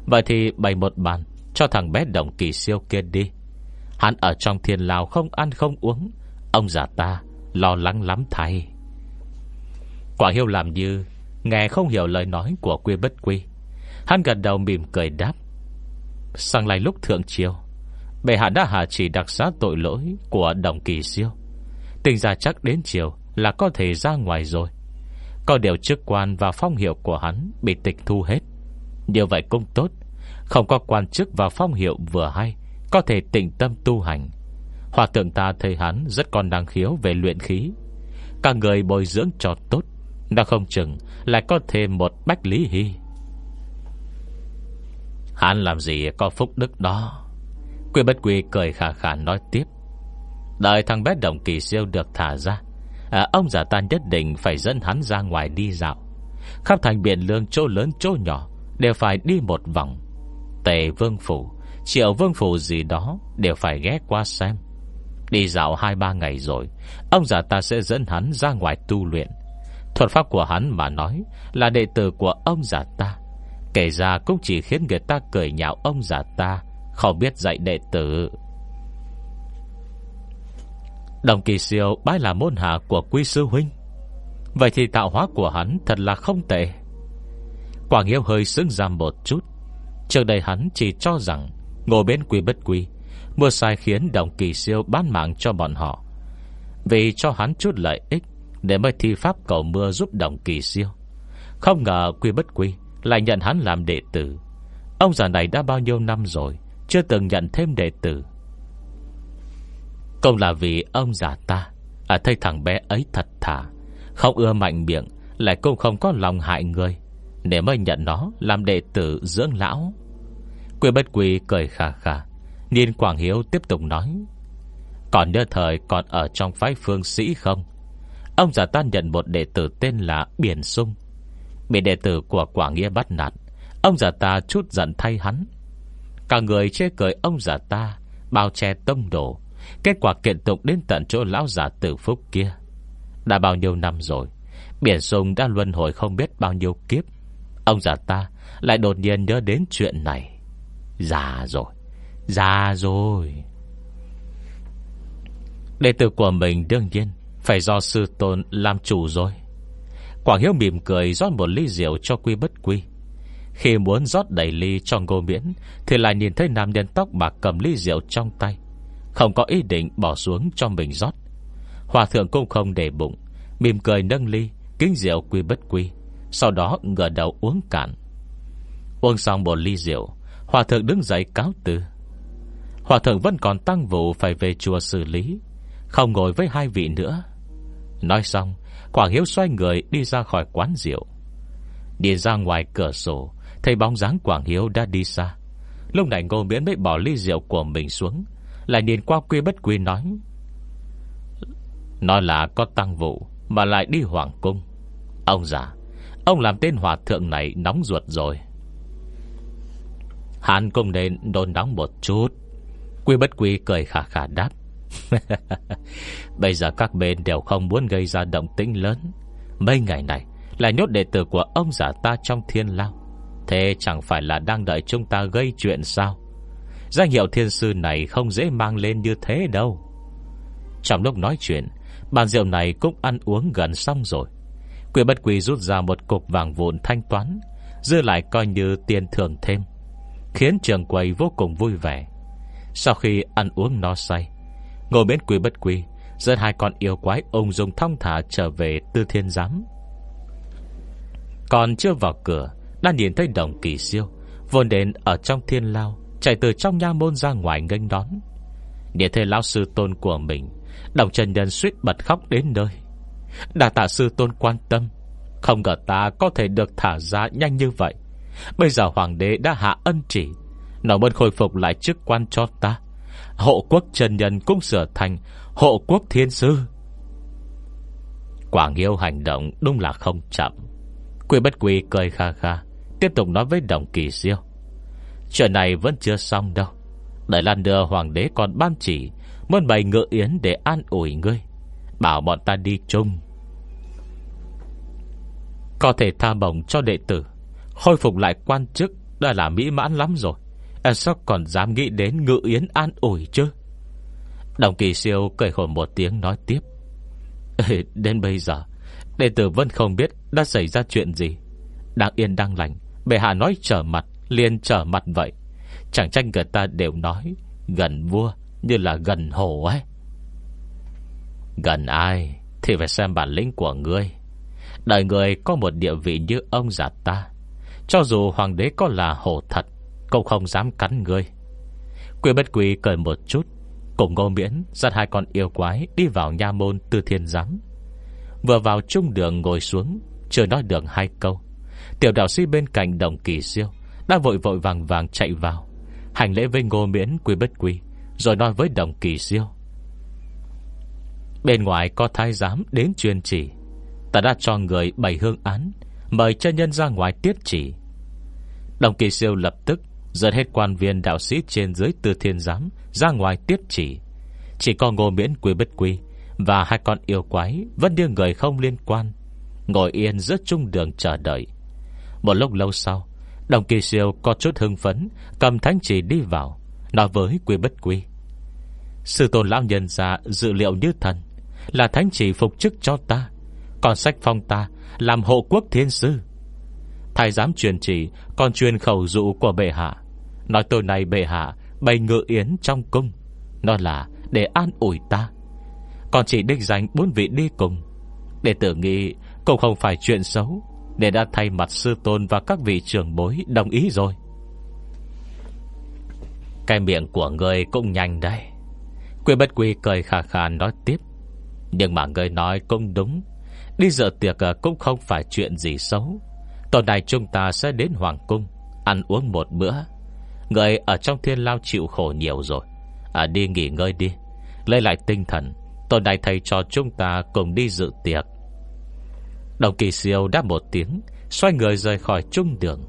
Vậy thì bày một bàn Cho thằng bé đồng kỳ siêu kia đi. Hắn ở trong thiên lao không ăn không uống Ông già ta lo lắng lắm thay. Quả Hiếu làm như Nghe không hiểu lời nói của quy bất quy. Hắn gần đầu mỉm cười đáp. Sang lại lúc thượng chiều, Bệ hạ đã hạ chỉ đặc xá tội lỗi Của đồng kỳ siêu. Tình ra chắc đến chiều Là có thể ra ngoài rồi. Có điều chức quan và phong hiệu của hắn Bị tịch thu hết. Điều vậy cũng tốt. Không có quan chức và phong hiệu vừa hay Có thể tịnh tâm tu hành. Hòa tượng ta thấy hắn rất còn năng khiếu Về luyện khí. Cả người bồi dưỡng cho tốt Đã không chừng lại có thêm một bách lý hy. Hắn làm gì có phúc đức đó? Quy bất quy cười khả khả nói tiếp. Đợi thằng bé đồng kỳ siêu được thả ra à, Ông giả ta nhất định phải dẫn hắn ra ngoài đi dạo. Khắp thành biển lương chỗ lớn chỗ nhỏ Đều phải đi một vòng. Tề vương phủ Triệu vương phủ gì đó Đều phải ghé qua xem. Đi dạo 2-3 ngày rồi, Ông già ta sẽ dẫn hắn ra ngoài tu luyện. Thuật pháp của hắn mà nói Là đệ tử của ông già ta. Kể ra cũng chỉ khiến người ta cười nhạo ông già ta, Không biết dạy đệ tử. Đồng kỳ siêu bái là môn hạ của quý sư huynh. Vậy thì tạo hóa của hắn thật là không tệ. Quảng Hiếu hơi sững ra một chút. Trước đây hắn chỉ cho rằng Ngồi bên quy bất quy Mưa sai khiến đồng kỳ siêu bán mạng cho bọn họ. Vì cho hắn chút lợi ích, Để mới thi pháp cầu mưa giúp đồng kỳ siêu. Không ngờ quy bất quy, Lại nhận hắn làm đệ tử. Ông già này đã bao nhiêu năm rồi, Chưa từng nhận thêm đệ tử. Cũng là vì ông già ta À thấy thằng bé ấy thật thà, Không ưa mạnh miệng, Lại cũng không có lòng hại người, Để mới nhận nó làm đệ tử dưỡng lão. Quy bất quy cười khà khà Niên Quảng Hiếu tiếp tục nói, Còn nhớ thời còn ở trong phái phương sĩ không? Ông già ta nhận một đệ tử tên là Biển Sung. Bị đệ tử của Quảng Nghĩa bắt nạt, Ông già ta chút giận thay hắn. Cả người chê cười ông già ta, Bao che tông đổ Kết quả kiện tụng đến tận chỗ lão giả tử phúc kia. Đã bao nhiêu năm rồi, Biển sung đã luân hồi không biết bao nhiêu kiếp. Ông già ta Lại đột nhiên nhớ đến chuyện này. Già rồi. Già rồi. Đệ tử của mình đương nhiên Phải do sư tôn làm chủ rồi. Quảng Hiếu mỉm cười rót một ly rượu cho quy bất quy. Khi muốn rót đầy ly cho ngô miễn, Thì lại nhìn thấy nam nhân tóc bạc cầm ly rượu trong tay. Không có ý định bỏ xuống cho mình rót. Hòa thượng cũng không để bụng, Mỉm cười nâng ly, Kính rượu quy bất quy, Sau đó ngửa đầu uống cạn. Uống xong một ly rượu, Hòa thượng đứng dậy cáo từ. Hòa thượng vẫn còn tăng vụ Phải về chùa xử lý. Không ngồi với hai vị nữa. Nói xong Quảng Hiếu xoay người đi ra khỏi quán rượu. Đi ra ngoài cửa sổ, Thấy bóng dáng Quảng Hiếu đã đi xa. Lúc này ngô miễn mới bỏ ly rượu của mình xuống, Lại nhìn qua quy bất quy nói Nói là có tăng vụ Mà lại đi hoàng cung. Ông già, Ông làm tên hòa thượng này nóng ruột rồi. Hắn cũng nên đôn nóng một chút. Quy bất quy cười khả khả đáp. Bây giờ các bên đều không muốn gây ra động tĩnh lớn. Mấy ngày này Là nhốt đệ tử của ông giả ta trong thiên lao. Thế chẳng phải là đang đợi chúng ta gây chuyện sao? Danh hiệu thiên sư này không dễ mang lên như thế đâu. Trong lúc nói chuyện, Bàn rượu này cũng ăn uống gần xong rồi. Quỷ bất quỷ rút ra một cục vàng vụn thanh toán, Dư lại coi như tiền thưởng thêm, Khiến trường quầy vô cùng vui vẻ. Sau khi ăn uống no say Ngồi bên quỷ bất quỷ Dẫn hai con yêu quái ông dùng thong thả trở về tư thiên giám. Còn chưa vào cửa, Đã nhìn thấy đồng kỳ siêu vồn đến ở trong thiên lao, Chạy từ trong nha môn ra ngoài nghênh đón. Nhìn thấy lão sư tôn của mình, Đồng Trần Nhân suýt bật khóc đến nơi. Đà tạ sư tôn quan tâm, Không ngờ ta có thể được thả ra nhanh như vậy. Bây giờ hoàng đế đã hạ ân chỉ nó muốn khôi phục lại chức quan cho ta. Hộ quốc Trần Nhân cũng sửa thành Hộ quốc Thiên Sư. Quảng hiếu hành động đúng là không chậm. Quỷ bất quỷ cười kha kha, Tiếp tục nói với đồng kỳ siêu Chuyện này vẫn chưa xong đâu. Đợi lần đưa hoàng đế còn ban chỉ, Muốn bày ngựa yến để an ủi ngươi. Bảo bọn ta đi chung. Có thể tha bổng cho đệ tử, Khôi phục lại quan chức Đã là mỹ mãn lắm rồi. À, sao còn dám nghĩ đến ngự yến an ủi chứ? Đồng kỳ siêu cười khổ một tiếng nói tiếp. Ê, Đến bây giờ Đệ tử vẫn không biết đã xảy ra chuyện gì. Đang yên đang lành Bệ hạ nói trở mặt liền trở mặt vậy. Chẳng tranh người ta đều nói Gần vua như là gần hồ ấy. Gần ai Thì phải xem bản lĩnh của ngươi. Đời người có một địa vị như ông già ta. Cho dù hoàng đế có là hồ thật cũng không dám cắn người. Quỷ bất quỷ cười một chút. Cùng ngô miễn Dắt hai con yêu quái Đi vào nha môn tư thiên giám. Vừa vào trung đường ngồi xuống, Chưa nói được hai câu. Tiểu đạo sĩ bên cạnh đồng kỳ siêu Đã vội vội vàng vàng chạy vào, Hành lễ với ngô miễn quy bất quy Rồi nói với đồng kỳ siêu. Bên ngoài có thái giám đến truyền chỉ. Ta đã cho người bày hương án, Mời chân nhân ra ngoài tiếp chỉ. Đồng kỳ siêu lập tức Dẫn hết quan viên đạo sĩ trên dưới tư thiên giám, Ra ngoài tiếp chỉ. Chỉ có ngô miễn quy bất quy, Và hai con yêu quái Vẫn đưa người không liên quan, Ngồi yên giữa trung đường chờ đợi. Một lúc lâu sau, Đồng kỳ siêu có chút hưng phấn, Cầm thánh chỉ đi vào, Nói với quy bất quy, Sư tôn lão nhân ra dự liệu như thần, Là thánh chỉ phục chức cho ta, Còn sách phong ta Làm hộ quốc thiên sư Thái giám truyền chỉ, Còn truyền khẩu dụ của bệ hạ. Nói tôi này bệ hạ, Bày ngự yến trong cung. Nó là để an ủi ta. Còn chỉ đích danh bốn vị đi cùng. Để tử nghĩ, Cũng không phải chuyện xấu, Để đã thay mặt sư tôn và các vị trưởng bối Đồng ý rồi. Cái miệng của người cũng nhanh đây Quy bất quy cười khà khà nói tiếp. Nhưng mà người nói cũng đúng. Đi dự tiệc ờ, cũng không phải chuyện gì xấu. Tuần này chúng ta sẽ đến Hoàng Cung Ăn uống một bữa. Người ở trong thiên lao chịu khổ nhiều rồi. À, Đi nghỉ ngơi đi. Lấy lại tinh thần Tuần này thầy cho chúng ta cùng đi dự tiệc. Đồng kỳ siêu đáp một tiếng Xoay người rời khỏi trung đường.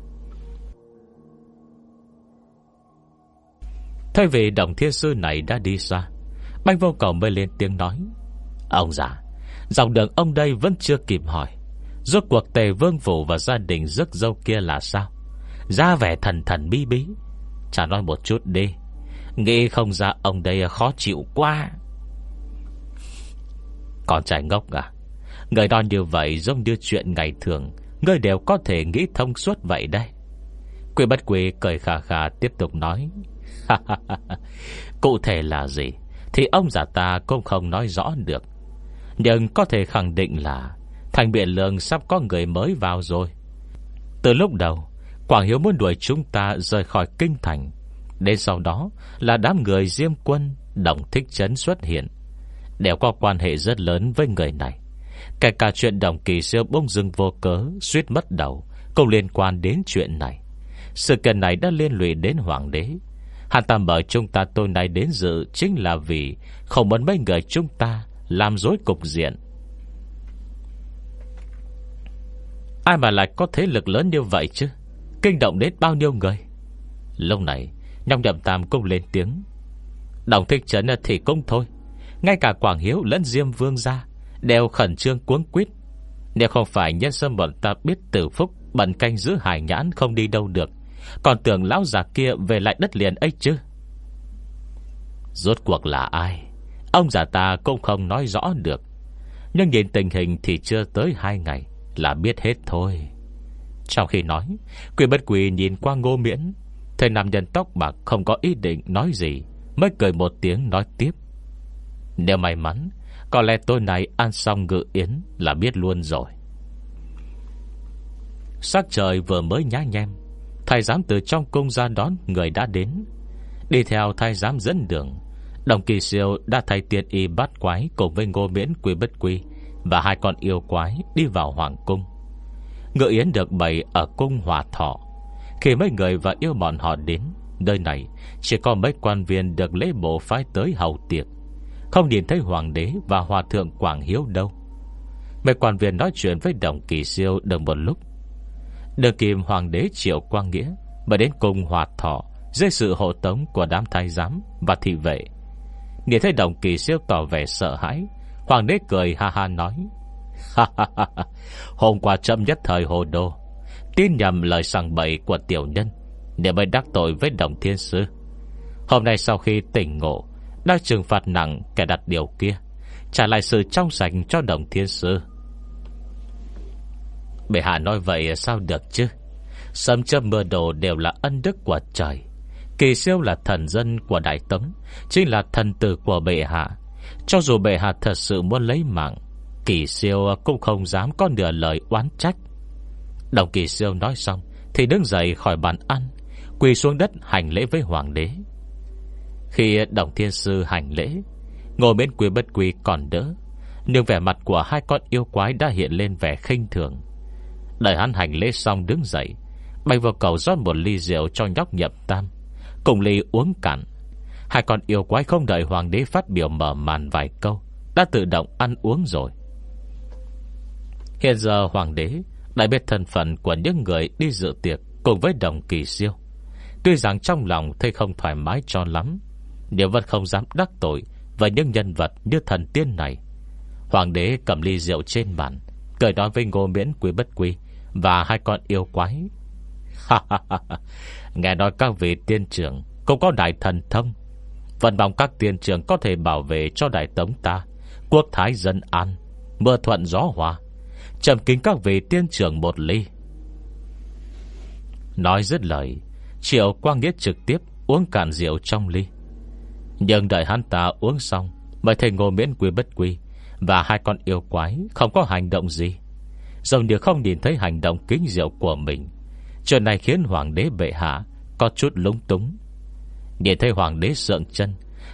Thay vì đồng thiên sư này đã đi xa Banh vô cầu mới lên tiếng nói Ông già Dòng đường ông đây vẫn chưa kịp hỏi. Rốt cuộc tề vương phủ và gia đình rước dâu kia là sao? Ra vẻ thần thần bí bí. Chả nói một chút đi. Nghĩ không ra ông đây khó chịu quá. Còn trai ngốc à? Người đòn như vậy giống như chuyện ngày thường. Người đều có thể nghĩ thông suốt vậy đây. Quỷ bất quỷ cười khà khà tiếp tục nói. Cụ thể là gì? Thì ông già ta cũng không nói rõ được. Nhưng có thể khẳng định là Thành biện lượng sắp có người mới vào rồi. Từ lúc đầu, Quảng Hiếu muốn đuổi chúng ta rời khỏi kinh thành. Đến sau đó là đám người diêm quân, Đồng thích chấn xuất hiện. Đều có quan hệ rất lớn với người này. Kể cả chuyện đồng kỳ siêu bông dưng vô cớ, Suýt mất đầu, Cũng liên quan đến chuyện này. Sự kiện này đã liên lụy đến hoàng đế. Hắn ta mời chúng ta tôi này đến dự Chính là vì Không muốn mấy người chúng ta Làm dối cục diện. Ai mà lại có thế lực lớn như vậy chứ? Kinh động đến bao nhiêu người? Lúc này, Nhong nhậm tam cũng lên tiếng. Đồng thích trấn thì cũng thôi. Ngay cả Quảng Hiếu lẫn Diêm Vương ra, Đều khẩn trương cuống quýt. Nếu không phải nhân sâm bọn ta biết tử phúc, Bận canh giữ hải nhãn không đi đâu được. Còn tưởng lão già kia Về lại đất liền ấy chứ? Rốt cuộc là ai? Ông già ta cũng không nói rõ được. Nhưng nhìn tình hình thì chưa tới hai ngày. Là biết hết thôi. Trong khi nói Quỷ bất quỷ nhìn qua ngô miễn. Thầy nam nhân tóc bạc không có ý định nói gì, Mới cười một tiếng nói tiếp. Nếu may mắn, Có lẽ tôi này ăn xong ngự yến Là biết luôn rồi. Sắc trời vừa mới nhá nhem, Thầy giám từ trong cung ra đón Người đã đến. Đi theo thầy giám dẫn đường, Đồng kỳ siêu đã thay tiện y bắt quái Cùng với ngô miễn quy bất quy và hai con yêu quái đi vào hoàng cung. Ngự yến được bày ở cung hòa thọ. Khi mấy người và yêu bọn họ đến, Nơi này chỉ có mấy quan viên Được lễ bộ phái tới hầu tiệc. Không nhìn thấy hoàng đế Và hòa thượng Quảng Hiếu đâu. Mấy quan viên nói chuyện với đồng kỳ siêu Được một lúc. Đường kìm hoàng đế triệu quang nghĩa và đến cùng hòa thọ, Dưới sự hộ tống của đám thái giám Và thị vệ. Nhìn thấy đồng kỳ siêu tỏ vẻ sợ hãi Hoàng đế cười ha ha nói. Hôm qua chậm nhất thời hồ đô Tin nhầm lời sàng bậy của tiểu nhân. Để mới đắc tội với đồng thiên sư Hôm nay sau khi tỉnh ngộ Đang trừng phạt nặng kẻ đặt điều kia. Trả lại sự trong sạch cho đồng thiên sư Bệ hạ nói vậy sao được chứ? Sấm châm mưa đồ đều là ân đức của trời. Kỳ siêu là thần dân của Đại Tống, Chính là thần tử của bệ hạ. Cho dù bệ hạ thật sự muốn lấy mạng, Kỳ siêu cũng không dám có nửa lời oán trách. Đồng kỳ siêu nói xong, Thì đứng dậy khỏi bàn ăn, Quỳ xuống đất hành lễ với hoàng đế. Khi đồng thiên sư hành lễ Ngồi bên quỳ bất quỳ còn đỡ, Nhưng vẻ mặt của hai con yêu quái Đã hiện lên vẻ khinh thường. Đợi hắn hành lễ xong đứng dậy Bay vào cầu rót một ly rượu cho nhóc nhậm tam, Cùng ly uống cạn. Hai con yêu quái không đợi hoàng đế phát biểu mở màn vài câu, Đã tự động ăn uống rồi. Hiện giờ hoàng đế Đã biết thân phận của những người đi dự tiệc Cùng với đồng kỳ siêu. Tuy rằng trong lòng thấy không thoải mái cho lắm, Nhưng vẫn không dám đắc tội Với những nhân vật như thần tiên này. Hoàng đế cầm ly rượu trên bàn, Cười nói với ngô miễn quý bất quý Và hai con yêu quái. Nghe nói các vị tiên trưởng Cũng có đại thần thông. Vận mong các tiên trưởng có thể bảo vệ Cho đại tống ta. Quốc thái dân an, Mưa thuận gió hòa. Trầm kính các vị tiên trưởng một ly. Nói dứt lời, Triệu Quang Nghĩa trực tiếp Uống cạn rượu trong ly. Nhưng đợi hắn ta uống xong Mới thầy ngô miễn quy bất quy, Và hai con yêu quái Không có hành động gì. Dòng điều không nhìn thấy hành động kính rượu của mình. Chuyện này khiến hoàng đế bệ hạ Có chút lúng túng. Nhìn thấy hoàng đế sượng chân,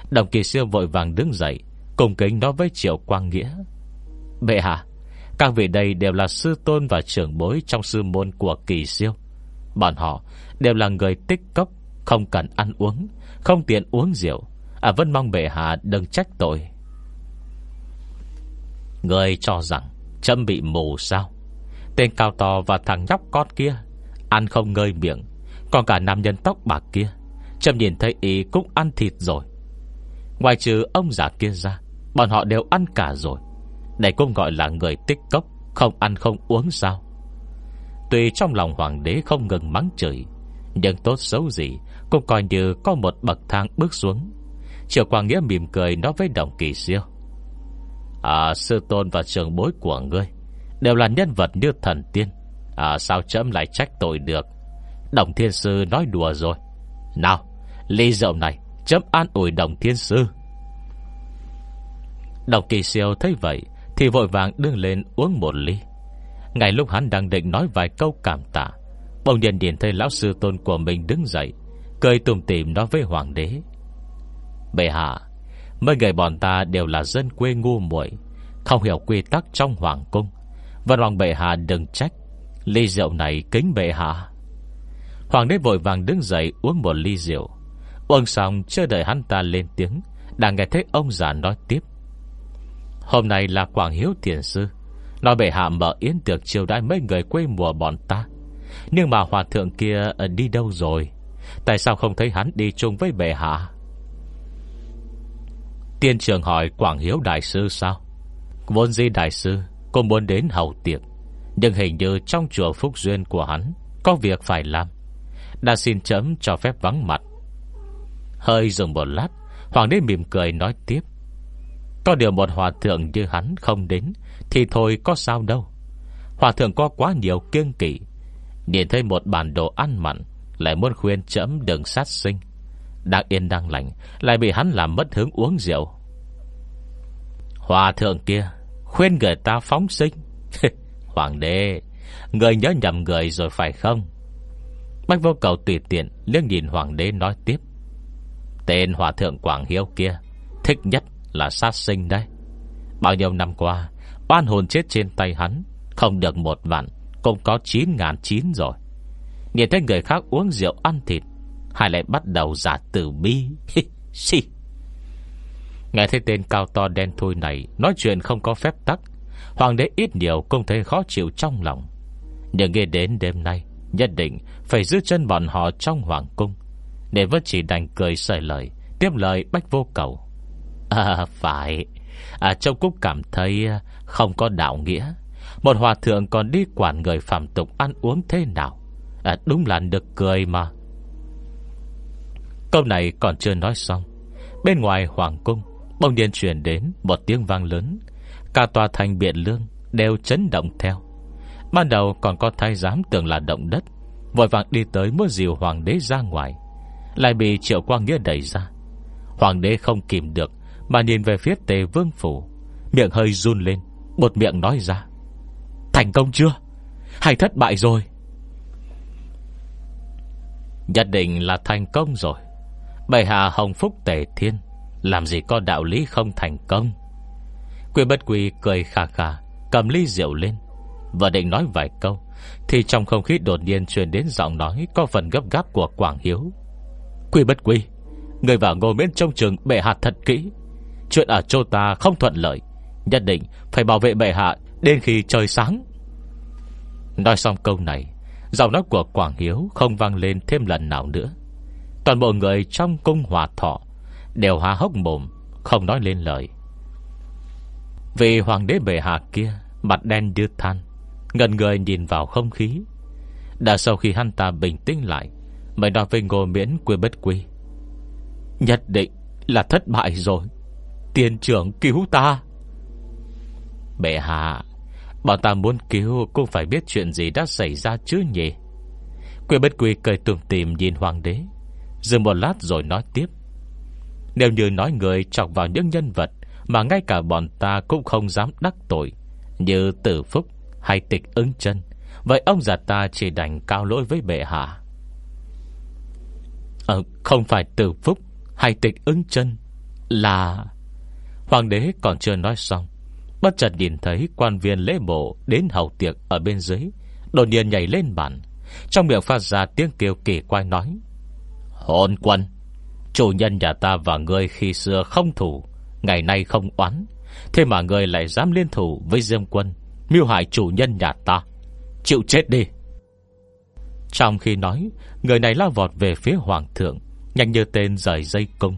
Đồng kỳ siêu vội vàng đứng dậy Cùng kính nói với triệu quang nghĩa. Bệ hạ, Các vị đây đều là sư tôn và trưởng bối Trong sư môn của kỳ siêu. Bọn họ đều là người tích cốc, Không cần ăn uống, Không tiện uống rượu À vẫn mong bệ hạ đừng trách tội. Người cho rằng Châm bị mù sao? Tên cao to và thằng nhóc con kia, Ăn không ngơi miệng, Còn cả nam nhân tóc bạc kia Trâm nhìn thấy ý cũng ăn thịt rồi. Ngoài trừ ông già kia ra, Bọn họ đều ăn cả rồi. Đây cũng gọi là người tích cốc, Không ăn không uống sao? Tuy trong lòng hoàng đế không ngừng mắng chửi, Nhưng tốt xấu gì Cũng coi như có một bậc thang bước xuống. Triệu Quang Nghĩa mỉm cười nói với đồng kỳ siêu. À sư tôn và trường bối của ngươi Đều là nhân vật như thần tiên. À sao chấm lại trách tội được? Đồng thiên sư nói đùa rồi. Nào, ly rượu này, Chấm an ủi đồng thiên sư. Đồng kỳ siêu thấy vậy Thì vội vàng đứng lên uống một ly. Ngay lúc hắn đang định nói vài câu cảm tạ, Bỗng nhiên nhìn thấy lão sư tôn của mình đứng dậy, Cười tùm tìm nói với hoàng đế. Bệ hạ, Mấy người bọn ta đều là dân quê ngu muội, Không hiểu quy tắc trong hoàng cung. Vân hoàng bệ hạ đừng trách, Ly rượu này kính bệ hạ. Hoàng đế vội vàng đứng dậy uống một ly rượu. Uống xong, chưa đợi hắn ta lên tiếng, Đã nghe thấy ông già nói tiếp. Hôm nay là Quảng Hiếu Thiền Sư. Nói bệ hạ mở yến tiệc chiều đãi mấy người quê mùa bọn ta. Nhưng mà hòa thượng kia ờ, đi đâu rồi? Tại sao không thấy hắn đi chung với bệ hạ? Tiên trường hỏi Quảng Hiếu Đại Sư sao? Vốn di Đại Sư, Cô muốn đến hầu tiệc. Nhưng hình như trong chùa Phúc Duyên của hắn, Có việc phải làm. Đã xin chấm cho phép vắng mặt. Hơi dừng một lát, Hoàng đế mỉm cười nói tiếp. Có điều một hòa thượng như hắn không đến, Thì thôi có sao đâu. Hòa thượng có quá nhiều kiêng kỵ. Nhìn thấy một bản đồ ăn mặn, Lại muốn khuyên chấm đừng sát sinh. Đang yên đang lành, Lại bị hắn làm mất hứng uống rượu. Hòa thượng kia, Khuyên người ta phóng sinh. Hoàng đế, Người nhớ nhầm người rồi phải không? Bách vô cầu tùy tiện liếc nhìn hoàng đế nói tiếp. Tên hòa thượng Quảng Hiếu kia, Thích nhất là sát sinh đấy. Bao nhiêu năm qua, Oan hồn chết trên tay hắn, Không được một vạn, Cũng có 9 ngàn chín rồi. Nhìn thấy người khác uống rượu ăn thịt, Hai lại bắt đầu giả tử bi. Xì. Nghe thấy tên cao to đen thui này Nói chuyện không có phép tắc, Hoàng đế ít nhiều cũng thấy khó chịu trong lòng. Nhưng nghe đến đêm nay Nhất định phải giữ chân bọn họ trong hoàng cung. Để vẫn chỉ đành cười sợi lời Tiếp lời bách vô cầu. À phải. À, Châu Cúc cảm thấy à, không có đạo nghĩa. Một hòa thượng còn đi quản người phạm tục ăn uống thế nào? À, Đúng là được cười mà. Câu này còn chưa nói xong. Bên ngoài hoàng cung Bỗng nhiên truyền đến một tiếng vang lớn. Cả tòa thành biện lương Đều chấn động theo. Ban đầu còn có thái giám tưởng là động đất, Vội vàng đi tới muốn dìu hoàng đế ra ngoài, Lại bị triệu quang nghĩa đẩy ra. Hoàng đế không kìm được, Mà nhìn về phía tề vương phủ, Miệng hơi run lên bột miệng nói ra, Thành công chưa? Hay thất bại rồi? Nhất định là thành công rồi. Bày hạ hồng phúc tề thiên, Làm gì có đạo lý không thành công? Quy bất quy cười khà khà, Cầm ly rượu lên và định nói vài câu, Thì trong không khí đột nhiên truyền đến giọng nói Có phần gấp gáp của Quảng Hiếu. Quy bất quy, Người vào ngồi miễn trong trường bệ hạ thật kỹ. Chuyện ở châu ta không thuận lợi, Nhất định phải bảo vệ bệ hạ Đến khi trời sáng. Nói xong câu này, Giọng nói của Quảng Hiếu không vang lên thêm lần nào nữa. Toàn bộ người trong cung hòa thọ Đều há hốc mồm, Không nói lên lời. Vì hoàng đế bệ hạ kia, Mặt đen đưa than Ngần người nhìn vào không khí. Đã sau khi hắn ta bình tĩnh lại Mới nói với ngô miễn quy bất quy. Nhất định là thất bại rồi. Tiền trưởng cứu ta. Bệ hạ, Bọn ta muốn cứu Cũng phải biết chuyện gì đã xảy ra chứ nhỉ? Quy bất quy cười tùm tìm nhìn hoàng đế. Dừng một lát rồi nói tiếp. Nếu như nói người chọc vào những nhân vật Mà ngay cả bọn ta cũng không dám đắc tội, Như tử phúc hay tịch ứng chân. Vậy ông già ta chỉ đành cao lỗi với bệ hạ. Ờ không phải tử phúc. Hay tịch ứng chân Là Hoàng đế còn chưa nói xong. Bất chợt nhìn thấy quan viên lễ bộ Đến hậu tiệc ở bên dưới, Đột nhiên nhảy lên bàn. Trong miệng phát ra tiếng kêu kỳ quái nói, Hồn quân, Chủ nhân nhà ta và ngươi khi xưa không thủ, Ngày nay không oán. Thế mà ngươi lại dám liên thủ với Diêm quân. Miêu hại chủ nhân nhà ta. Chịu chết đi. Trong khi nói, Người này lao vọt về phía hoàng thượng, Nhanh như tên rời dây cung.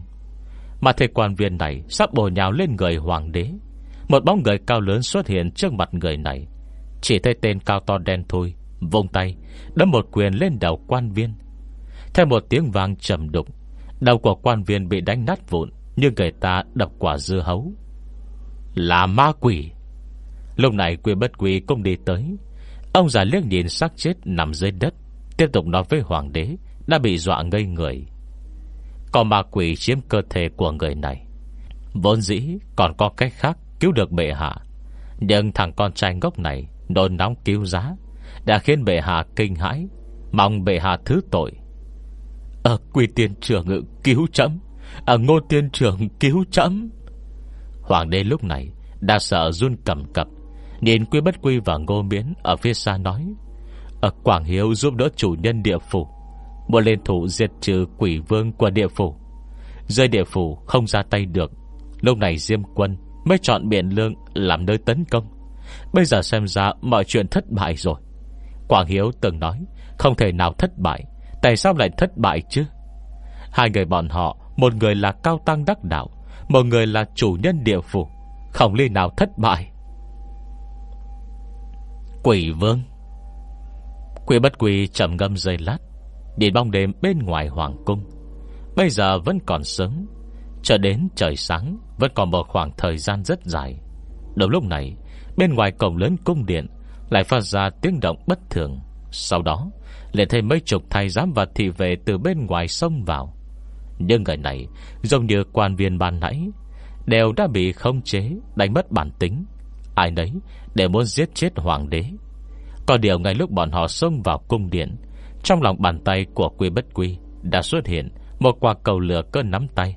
Mà thầy quan viên này Sắp bổ nhào lên người hoàng đế. Một bóng người cao lớn xuất hiện trước mặt người này. Chỉ thấy tên cao to đen thôi Vông tay, Đấm một quyền lên đầu quan viên. Theo một tiếng vang trầm đục, Đầu của quan viên bị đánh nát vụn Như người ta đập quả dưa hấu. Là ma quỷ. Lúc này quy bất quy cũng đi tới. Ông già liếc nhìn xác chết nằm dưới đất, Tiếp tục nói với hoàng đế, Đã bị dọa ngây người. Còn ma quỷ chiếm cơ thể của người này. Vốn dĩ còn có cách khác Cứu được bệ hạ. Nhưng thằng con trai ngốc này Nôn nóng cứu giá, Đã khiến bệ hạ kinh hãi, Mong bệ hạ thứ tội. Ở quy tiên trưởng cứu chấm. Ở ngô tiên trưởng cứu chấm. Hoàng đế lúc này Đã sợ run cầm cập Nhìn quy bất quy và ngô miễn Ở phía xa nói, Ở Quảng Hiếu giúp đỡ chủ nhân địa phủ, Muốn lên thủ diệt trừ quỷ vương của địa phủ. Rơi địa phủ không ra tay được. Lúc này Diêm quân Mới chọn biển lương làm nơi tấn công. Bây giờ xem ra mọi chuyện thất bại rồi. Quảng Hiếu từng nói, Không thể nào thất bại, Tại sao lại thất bại chứ? Hai người bọn họ, Một người là cao tăng đắc đạo, Một người là chủ nhân địa phủ, Không ly nào thất bại. Quỷ vương. Quỷ bất quỷ trầm ngâm dây lát, Nhìn bóng đêm bên ngoài hoàng cung. Bây giờ vẫn còn sớm, Chờ đến trời sáng, Vẫn còn một khoảng thời gian rất dài. Đầu lúc này, Bên ngoài cổng lớn cung điện Lại phát ra tiếng động bất thường. Sau đó lại thêm mấy chục thầy giám và thị vệ Từ bên ngoài xông vào. Nhưng người này, Giống như quan viên ban nãy, Đều đã bị không chế, Đánh mất bản tính. Ai nấy để muốn giết chết hoàng đế. Có điều ngay lúc bọn họ xông vào cung điện, Trong lòng bàn tay của quy bất quy Đã xuất hiện Một quả cầu lửa cơn nắm tay.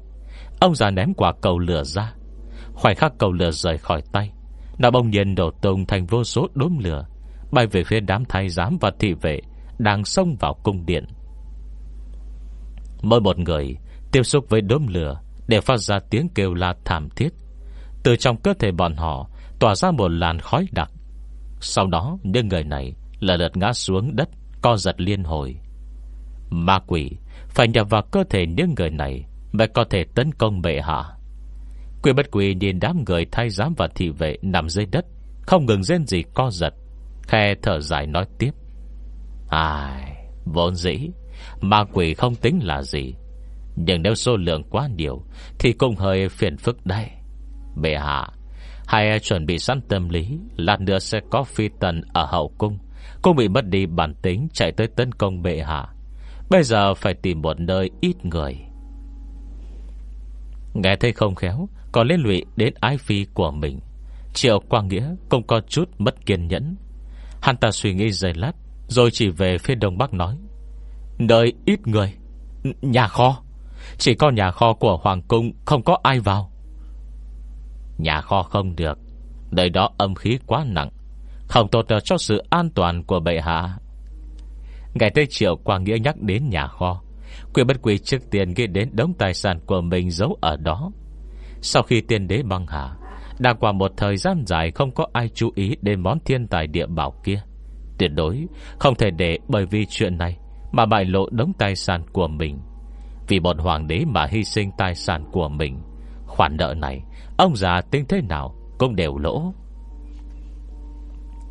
Ông già ném quả cầu lửa ra. Khoảnh khắc cầu lửa rời khỏi tay, Nó bông nhiên đổ tung thành vô số đốm lửa, Bay về phía đám thái giám và thị vệ Đang xông vào cung điện. Mỗi một người Tiếp xúc với đốm lửa Để phát ra tiếng kêu la thảm thiết. Từ trong cơ thể bọn họ Tỏa ra một làn khói đặc. Sau đó, những người này Là lượt ngã xuống đất, Co giật liên hồi. Ma quỷ, phải nhập vào cơ thể những người này Mới có thể tấn công bệ hạ. Quỷ bất quỷ nhìn đám người thay giám và thị vệ Nằm dưới đất, Không ngừng rên gì co giật, Khe thở dài nói tiếp. Ai, Vốn dĩ, Ma quỷ không tính là gì. Nhưng nếu số lượng quá nhiều, Thì cũng hơi phiền phức đây Bệ hạ hay chuẩn bị sẵn tâm lý, Lát nữa sẽ có phi tần ở hậu cung. Cũng bị mất đi bản tính, Chạy tới tấn công bệ hạ. Bây giờ phải tìm một nơi ít người. Nghe thấy không khéo Còn liên lụy đến ái phi của mình. Triệu Quang Nghĩa cũng có chút mất kiên nhẫn. Hắn ta suy nghĩ giây lát, Rồi chỉ về phía đông bắc nói, Nơi ít người Nhà kho. Chỉ có nhà kho của Hoàng Cung Không có ai vào. Nhà kho không được. Nơi đó âm khí quá nặng. Không tốt cho sự an toàn của bệ hạ. Ngày tây Triệu Quang Nghĩa nhắc đến nhà kho. Quyền bất quỳ trước tiên ghi đến đống tài sản của mình giấu ở đó. Sau khi tiên đế băng hà, Đã qua một thời gian dài Không có ai chú ý đến món thiên tài địa bảo kia. Tuyệt đối Không thể để bởi vì chuyện này Mà bại lộ đống tài sản của mình. Vì bọn hoàng đế mà hy sinh tài sản của mình, Khoản nợ này Ông già tính thế nào Cũng đều lỗ.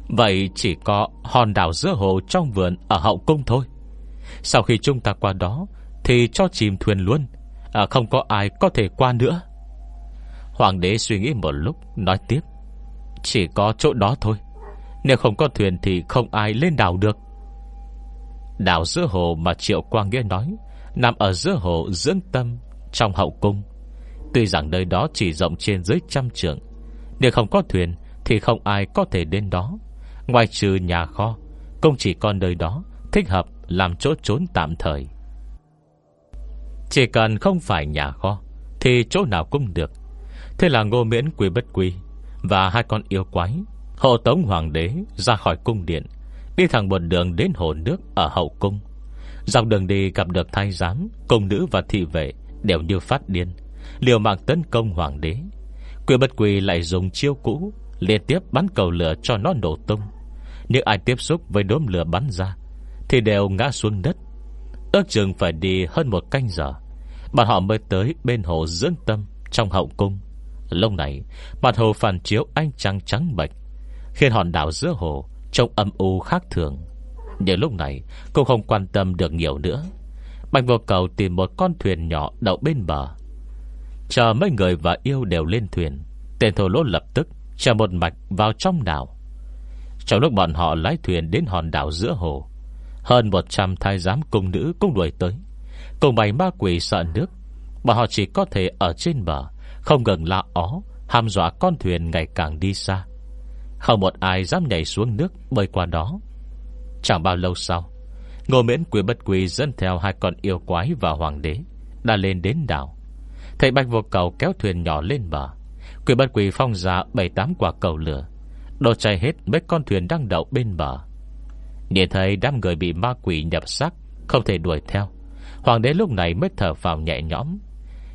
Vậy chỉ có hòn đảo giữa hồ trong vườn Ở hậu cung thôi. Sau khi chúng ta qua đó Thì cho chìm thuyền luôn. À, Không có ai có thể qua nữa. Hoàng đế suy nghĩ một lúc Nói tiếp. Chỉ có chỗ đó thôi. Nếu không có thuyền thì không ai lên đảo được. Đảo giữa hồ mà Triệu Quang Nghĩa nói Nằm ở giữa hồ dưỡng tâm Trong hậu cung. Tuy rằng nơi đó chỉ rộng trên dưới trăm trượng Nếu không có thuyền Thì không ai có thể đến đó. Ngoài trừ nhà kho công chỉ còn nơi đó Thích hợp làm chỗ trốn tạm thời. Chỉ cần không phải nhà kho Thì chỗ nào cũng được. Thế là ngô miễn quy bất quy Và hai con yêu quái, Hộ tống hoàng đế ra khỏi cung điện, Đi thẳng một đường đến hồ nước Ở hậu cung. Dọc đường đi gặp được thái giám, Công nữ và thị vệ đều như phát điên. Liều mạng tấn công hoàng đế. Quỷ bất quỷ lại dùng chiêu cũ, Liên tiếp bắn cầu lửa cho nó nổ tung. Nhưng ai tiếp xúc với đốm lửa bắn ra, Thì đều ngã xuống đất. Ước chừng phải đi hơn một canh giờ, Bọn họ mới tới bên hồ dưỡng tâm Trong hậu cung. Lâu này, mặt hồ phản chiếu ánh trăng trắng bạch Khiến hòn đảo giữa hồ Trông âm u khác thường. Nhưng lúc này cô không quan tâm được nhiều nữa. Bạch vô cầu tìm một con thuyền nhỏ đậu bên bờ Chờ mấy người và yêu đều lên thuyền, Tên thổ lỗ lập tức Chờ một mạch vào trong đảo. Trong lúc bọn họ lái thuyền đến hòn đảo giữa hồ, Hơn 100 thái giám cung nữ cũng đuổi tới. Cùng bày ma quỷ sợ nước, Bọn họ chỉ có thể ở trên bờ, Không ngừng la ó hàm dọa con thuyền ngày càng đi xa. Không một ai dám nhảy xuống nước Bơi qua đó. Chẳng bao lâu sau, Ngô miễn quỷ bất quỷ dẫn theo hai con yêu quái và hoàng đế Đã lên đến đảo. Thầy bạch vô cầu kéo thuyền nhỏ lên bờ. Quỷ bất quỷ phong ra bảy tám quả cầu lửa Đổ chạy hết mấy con thuyền đang đậu bên bờ. Nhìn thấy đám người bị ma quỷ nhập sắc Không thể đuổi theo. Hoàng đế lúc này mới thở vào nhẹ nhõm.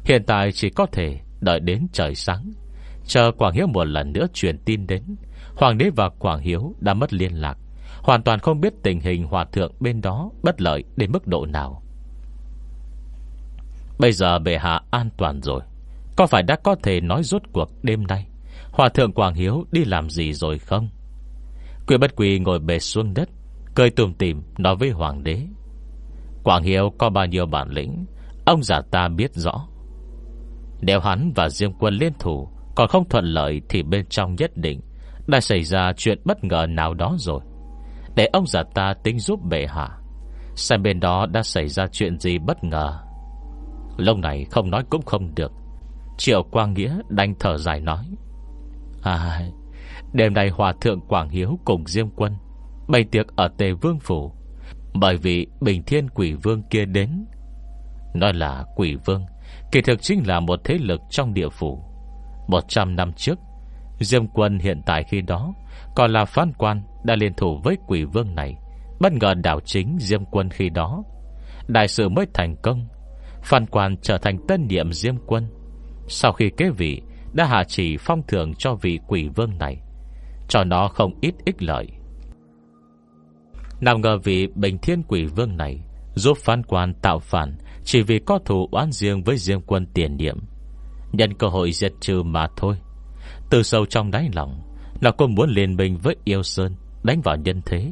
Hiện tại chỉ có thể đợi đến trời sáng. Chờ Quảng Hiếu một lần nữa truyền tin đến, Hoàng đế và Quảng Hiếu đã mất liên lạc. Hoàn toàn không biết tình hình hòa thượng bên đó Bất lợi đến mức độ nào. Bây giờ bệ hạ an toàn rồi. Có phải đã có thể nói rốt cuộc đêm nay? Hòa thượng Quảng Hiếu đi làm gì rồi không? Quỷ bất quỳ ngồi bề xuống đất, Cười tùm tìm nói với hoàng đế. Quảng Hiếu có bao nhiêu bản lĩnh, Ông giả ta biết rõ. Nếu hắn và Diêm quân liên thủ, Còn không thuận lợi Thì bên trong nhất định Đã xảy ra chuyện bất ngờ nào đó rồi. Để ông giả ta tính giúp bệ hạ, Xem bên đó đã xảy ra chuyện gì bất ngờ. Lâu này không nói cũng không được. Triệu Quang Nghĩa đành thở dài nói. À Đêm nay Hòa Thượng Quảng Hiếu cùng Diêm Quân Bày tiệc ở Tề Vương Phủ. Bởi vì Bình Thiên Quỷ Vương kia đến. Nói là Quỷ Vương, Kỳ thực chính là một thế lực trong địa phủ. Một trăm năm trước, Diêm Quân hiện tại khi đó Còn là phán quan Đã liên thủ với Quỷ Vương này. Bất ngờ đảo chính Diêm Quân khi đó, Đại sự mới thành công Phan quan trở thành tân nhiệm Diêm Quân. Sau khi kế vị, Đã hạ chỉ phong thưởng cho vị quỷ vương này. Cho nó không ít ích lợi. Nào ngờ vị bình thiên quỷ vương này Giúp phan quan tạo phản Chỉ vì có thù oán riêng với Diêm Quân tiền nhiệm. Nhân cơ hội diệt trừ mà thôi. Từ sâu trong đáy lòng, Nó cũng muốn liên minh với Yêu Sơn, Đánh vào nhân thế.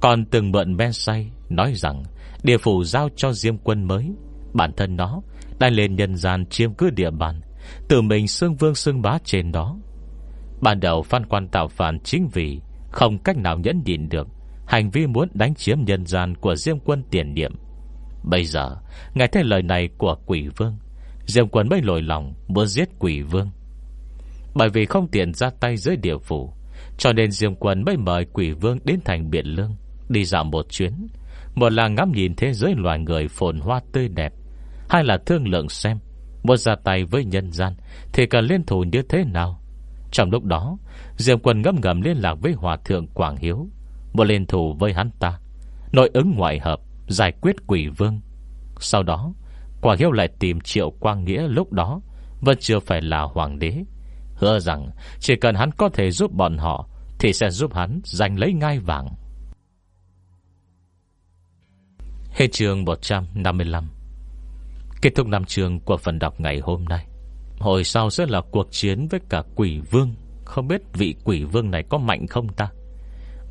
Còn từng mượn men say, Nói rằng, Địa phủ giao cho Diêm Quân mới Bản thân nó Đã lên nhân gian chiếm cứ địa bàn, Tự mình xương vương xương bá trên đó. Ban đầu phan quan tạo phản chính vì Không cách nào nhẫn nhịn được, Hành vi muốn đánh chiếm nhân gian Của Diêm quân tiền nhiệm. Bây giờ Ngài thấy lời này của quỷ vương, Diêm quân mới lồi lòng Muốn giết quỷ vương. Bởi vì không tiện ra tay dưới địa phủ, Cho nên Diêm quân mới mời quỷ vương Đến thành Biển Lương, Đi dạo một chuyến. Một là ngắm nhìn thế giới loài người phồn hoa tươi đẹp. Hai là thương lượng xem. Muốn ra tay với nhân gian, Thì cần liên thủ như thế nào? Trong lúc đó, Diệm quân ngâm ngầm liên lạc với Hòa Thượng Quảng Hiếu. Muốn liên thủ với hắn ta. Nội ứng ngoại hợp, Giải quyết quỷ vương. Sau đó, Quảng Hiếu lại tìm Triệu Quang Nghĩa lúc đó, Vẫn chưa phải là hoàng đế. Hứa rằng, chỉ cần hắn có thể giúp bọn họ, Thì sẽ giúp hắn giành lấy ngai vàng. Hết trường 155 Kết thúc năm trường của phần đọc ngày hôm nay. Hồi sau sẽ là cuộc chiến với cả quỷ vương. Không biết vị quỷ vương này có mạnh không ta?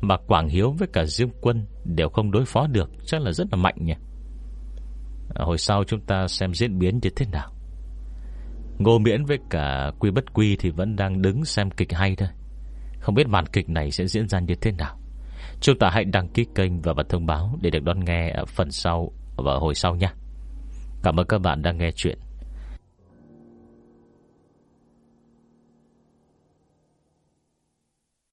Mà Quảng Hiếu với cả Diêm Quân Đều không đối phó được, Chắc là rất là mạnh nhỉ? À, hồi sau chúng ta xem diễn biến như thế nào. Ngô Miễn với cả Quy Bất Quy Thì vẫn đang đứng xem kịch hay thôi. Không biết màn kịch này sẽ diễn ra như thế nào. Chúng ta hãy đăng ký kênh Và bật thông báo để được đón nghe ở phần sau Và hồi sau nha. Cảm ơn các bạn đã nghe chuyện.